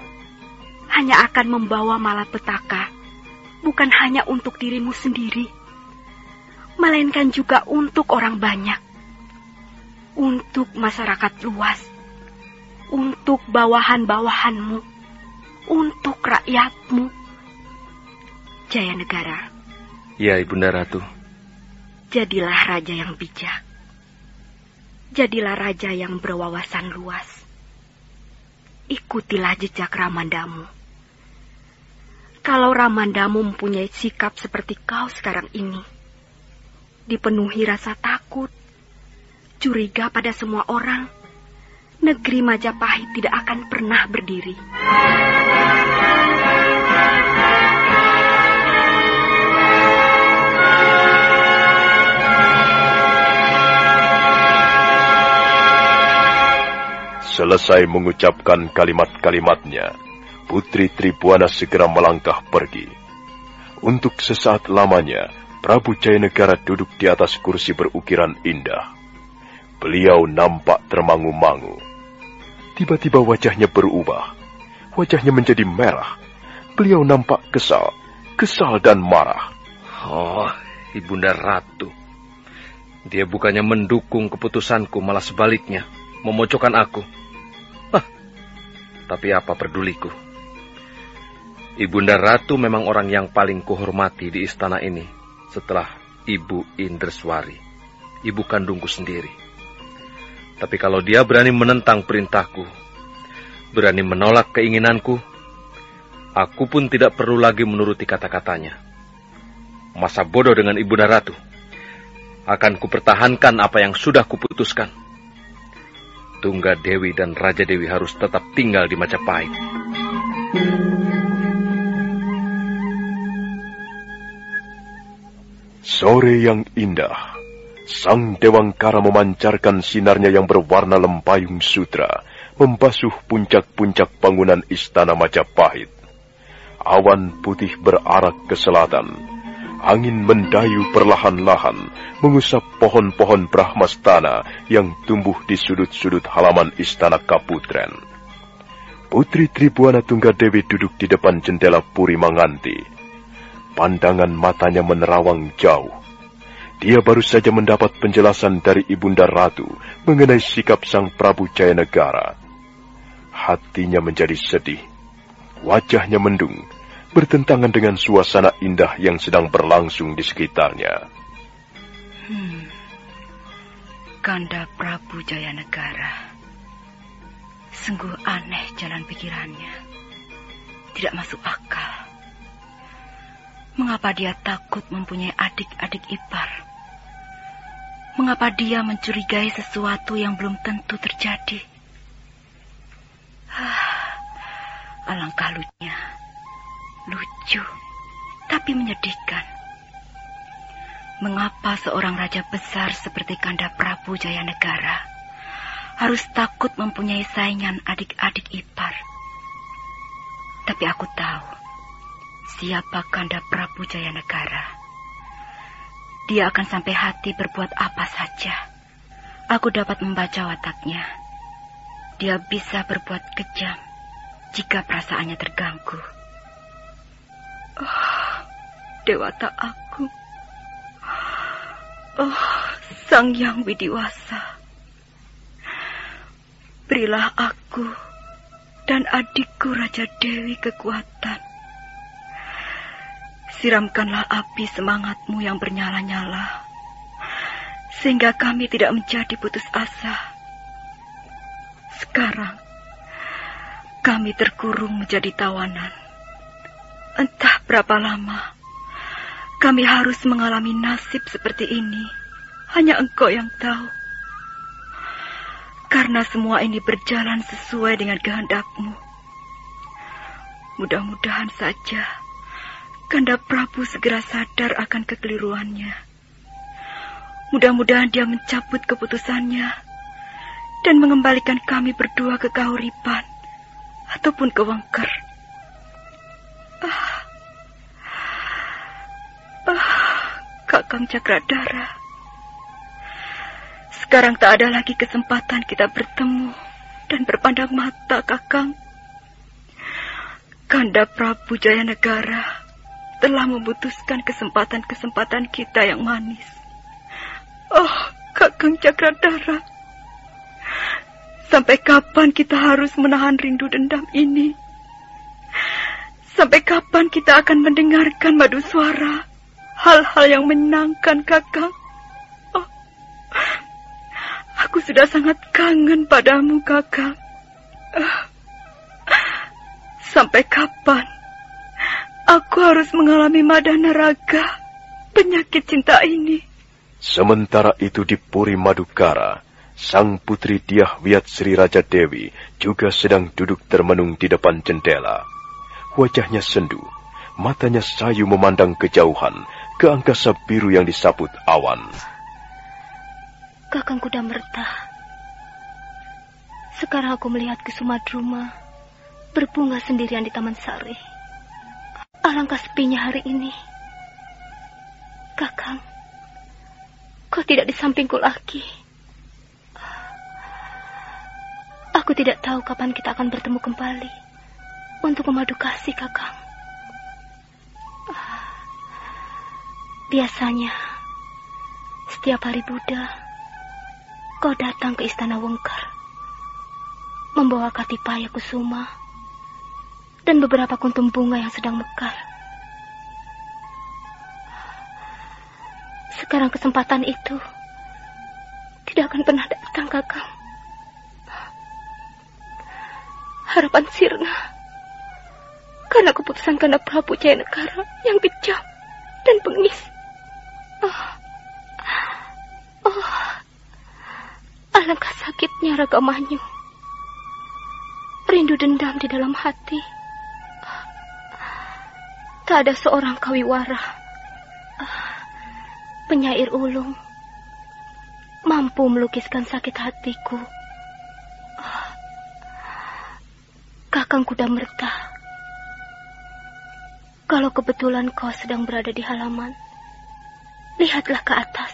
hanya akan membawa malapetaka, bukan hanya untuk dirimu sendiri, melainkan juga untuk orang banyak, untuk masyarakat luas, untuk bawahan-bawahanmu untuk rakyatmu. Jaya Negara. Ya, Ibunda Ratu. Jadilah raja yang bijak. Jadilah raja yang berwawasan luas. Ikutilah jejak Ramandamu. Kalau Ramandamu mempunyai sikap seperti kau sekarang ini, dipenuhi rasa takut, curiga pada semua orang, negeri Majapahit tidak akan pernah berdiri. Selesai mengucapkan kalimat-kalimatnya, Putri Tribuana segera melangkah pergi. Untuk sesaat lamanya, Prabu Jayanegara duduk di atas kursi berukiran indah. Beliau nampak termangu-mangu. Tiba-tiba wajahnya berubah. Wajahnya menjadi merah. Beliau nampak kesal, kesal dan marah. Oh, Ibunda Ratu. Dia bukannya mendukung keputusanku, malah sebaliknya, memojokkan aku. Hah, tapi apa peduliku? Ibunda Ratu memang orang yang paling kuhormati di istana ini setelah Ibu Indreswari, ibu kandungku sendiri. Tapi kalau dia berani menentang perintahku, berani menolak keinginanku, aku pun tidak perlu lagi menuruti kata-katanya. Masa bodoh dengan Ibunda Ratu. Akan kupertahankan apa yang sudah kuputuskan. Tungga Dewi dan Raja Dewi harus tetap tinggal di Majapahit. Sore yang indah Sang Dewangkara memancarkan sinarnya yang berwarna lempayung sutra, membasuh puncak-puncak bangunan istana Majapahit. Awan putih berarak ke selatan. Angin mendayu perlahan-lahan, mengusap pohon-pohon Brahmastana yang tumbuh di sudut-sudut halaman istana Kaputren. Putri Tribuana Tunggadewi duduk di depan jendela Puri Manganti. Pandangan matanya menerawang jauh dia baru saja mendapat penjelasan dari Ibunda Ratu mengenai sikap Sang Prabu Jayanegara. Hatinya menjadi sedih. Wajahnya mendung, bertentangan dengan suasana indah yang sedang berlangsung di sekitarnya. Hmm. Kanda Prabu Jayanegara. Sungguh aneh jalan pikirannya. Tidak masuk akal. Mengapa dia takut mempunyai adik-adik ipar? Mengapa dia mencurigai sesuatu yang belum tentu terjadi? Ah, alangkah lucunya. Lucu, tapi menyedihkan. Mengapa seorang raja besar seperti Kanda Prabu Jayanegara harus takut mempunyai saingan adik-adik ipar? Tapi aku tahu siapa Kanda Prabu Jayanegara. Dia akan sampai hati berbuat apa saja. Aku dapat membaca wataknya. Dia bisa berbuat kejam jika perasaannya terganggu. Oh, dewata aku. Oh, Sang Yang Widiwasa. Berilah aku dan adikku Raja Dewi kekuatan. Siramkanlah api semangatmu yang bernyala-nyala, sehingga kami tidak menjadi putus asa. Sekarang, kami terkurung menjadi tawanan. Entah berapa lama kami harus mengalami nasib seperti ini. Hanya engkau yang tahu. Karena semua ini berjalan sesuai dengan kehendakmu. Mudah-mudahan saja Kanda Prabu segera sadar akan kekeliruannya. Mudah-mudahan dia mencabut keputusannya dan mengembalikan kami berdua ke Kahuripan ataupun ke Wengker. Ah, ah, Kakang Cakradara. Sekarang tak ada lagi kesempatan kita bertemu dan berpandang mata, Kakang. Kanda Prabu Jaya Negara telah memutuskan kesempatan-kesempatan kita yang manis. Oh, Kakang Cakradara. Sampai kapan kita harus menahan rindu dendam ini? Sampai kapan kita akan mendengarkan madu suara? Hal-hal yang menyenangkan, Kakang. Oh, Aku sudah sangat kangen padamu, kakak. Sampai kapan aku harus mengalami madana raga penyakit cinta ini? Sementara itu di Puri Madukara, sang putri Diah Wiat Sri Raja Dewi juga sedang duduk termenung di depan jendela. Wajahnya sendu, matanya sayu memandang kejauhan ke angkasa biru yang disaput awan. Kakang Kuda Merta. Sekarang aku melihat Kusumadruma berbunga sendirian di Taman Sari. Alangkah sepinya hari ini. Kakang, kau tidak di sampingku lagi. Aku tidak tahu kapan kita akan bertemu kembali untuk memadu kasih, Kakang. Biasanya, setiap hari Buddha, kau datang ke istana Wengkar, membawa katipaya kusuma dan beberapa kuntum bunga yang sedang mekar. Sekarang kesempatan itu tidak akan pernah datang, kakak. Harapan sirna karena keputusan karena Prabu Jaya Negara yang kejam dan bengis. Oh. Oh. Alangkah sakitnya Raga Manyu. Rindu dendam di dalam hati. Tak ada seorang kawiwara. Penyair ulung. Mampu melukiskan sakit hatiku. Kakang kuda merta. Kalau kebetulan kau sedang berada di halaman, lihatlah ke atas.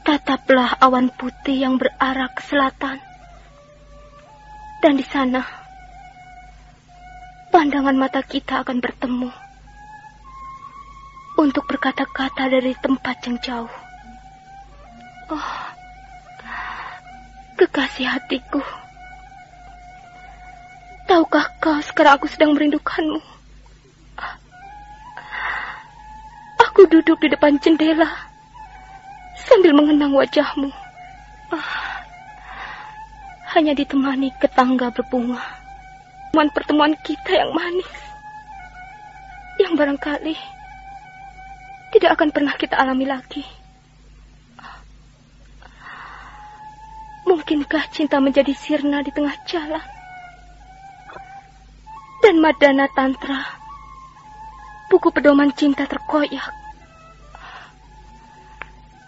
Tataplah awan putih yang berarah ke selatan. Dan di sana, pandangan mata kita akan bertemu. Untuk berkata-kata dari tempat yang jauh. Oh, kekasih hatiku. Tahukah kau sekarang aku sedang merindukanmu? Aku duduk di depan jendela sambil mengenang wajahmu. Ah, hanya ditemani ketangga berbunga. Pertemuan pertemuan kita yang manis. Yang barangkali tidak akan pernah kita alami lagi. Mungkinkah cinta menjadi sirna di tengah jalan? Dan Madana Tantra, buku pedoman cinta terkoyak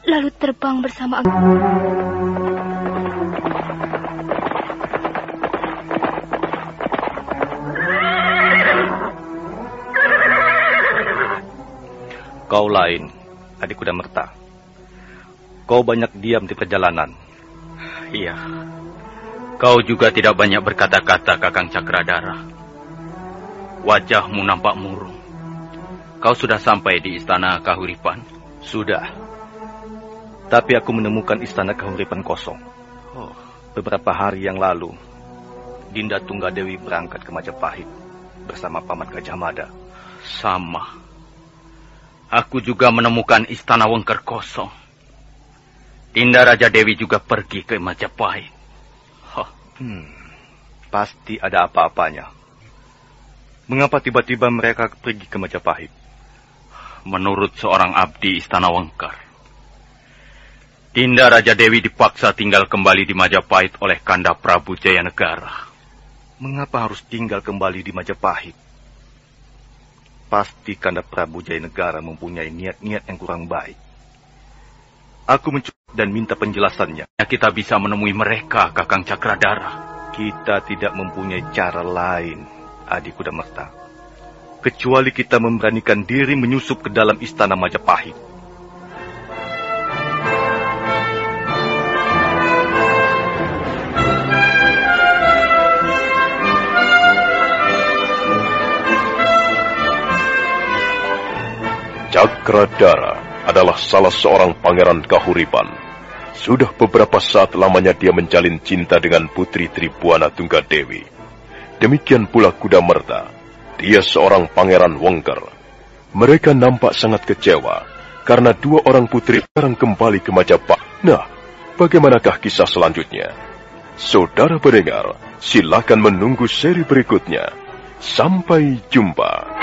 lalu terbang bersama aku. Kau lain, adik kuda merta. Kau banyak diam di perjalanan. Iya. Kau juga tidak banyak berkata-kata, Kakang Cakradara. Wajahmu nampak murung. Kau sudah sampai di istana Kahuripan? Sudah. Tapi aku menemukan istana Kahuripan kosong. Oh. Beberapa hari yang lalu, Dinda Tunggadewi berangkat ke Majapahit bersama Paman Gajah Mada. Sama. Aku juga menemukan istana Wengker kosong. Dinda Raja Dewi juga pergi ke Majapahit. Huh. Hmm. Pasti ada apa-apanya. Mengapa tiba-tiba mereka pergi ke Majapahit? menurut seorang abdi Istana Wengkar. Dinda Raja Dewi dipaksa tinggal kembali di Majapahit oleh Kanda Prabu Jayanegara. Mengapa harus tinggal kembali di Majapahit? Pasti Kanda Prabu Jayanegara mempunyai niat-niat yang kurang baik. Aku mencoba dan minta penjelasannya. Kita bisa menemui mereka, Kakang Cakradara. Kita tidak mempunyai cara lain, Adik Kuda Merta kecuali kita memberanikan diri menyusup ke dalam istana Majapahit. Cakradara adalah salah seorang pangeran kahuripan. Sudah beberapa saat lamanya dia menjalin cinta dengan putri Tribuana Tunggadewi. Demikian pula Kuda Merta dia seorang pangeran Wongker. Mereka nampak sangat kecewa karena dua orang putri sekarang kembali ke Majapahit. Nah, bagaimanakah kisah selanjutnya? Saudara pendengar, silakan menunggu seri berikutnya. Sampai jumpa.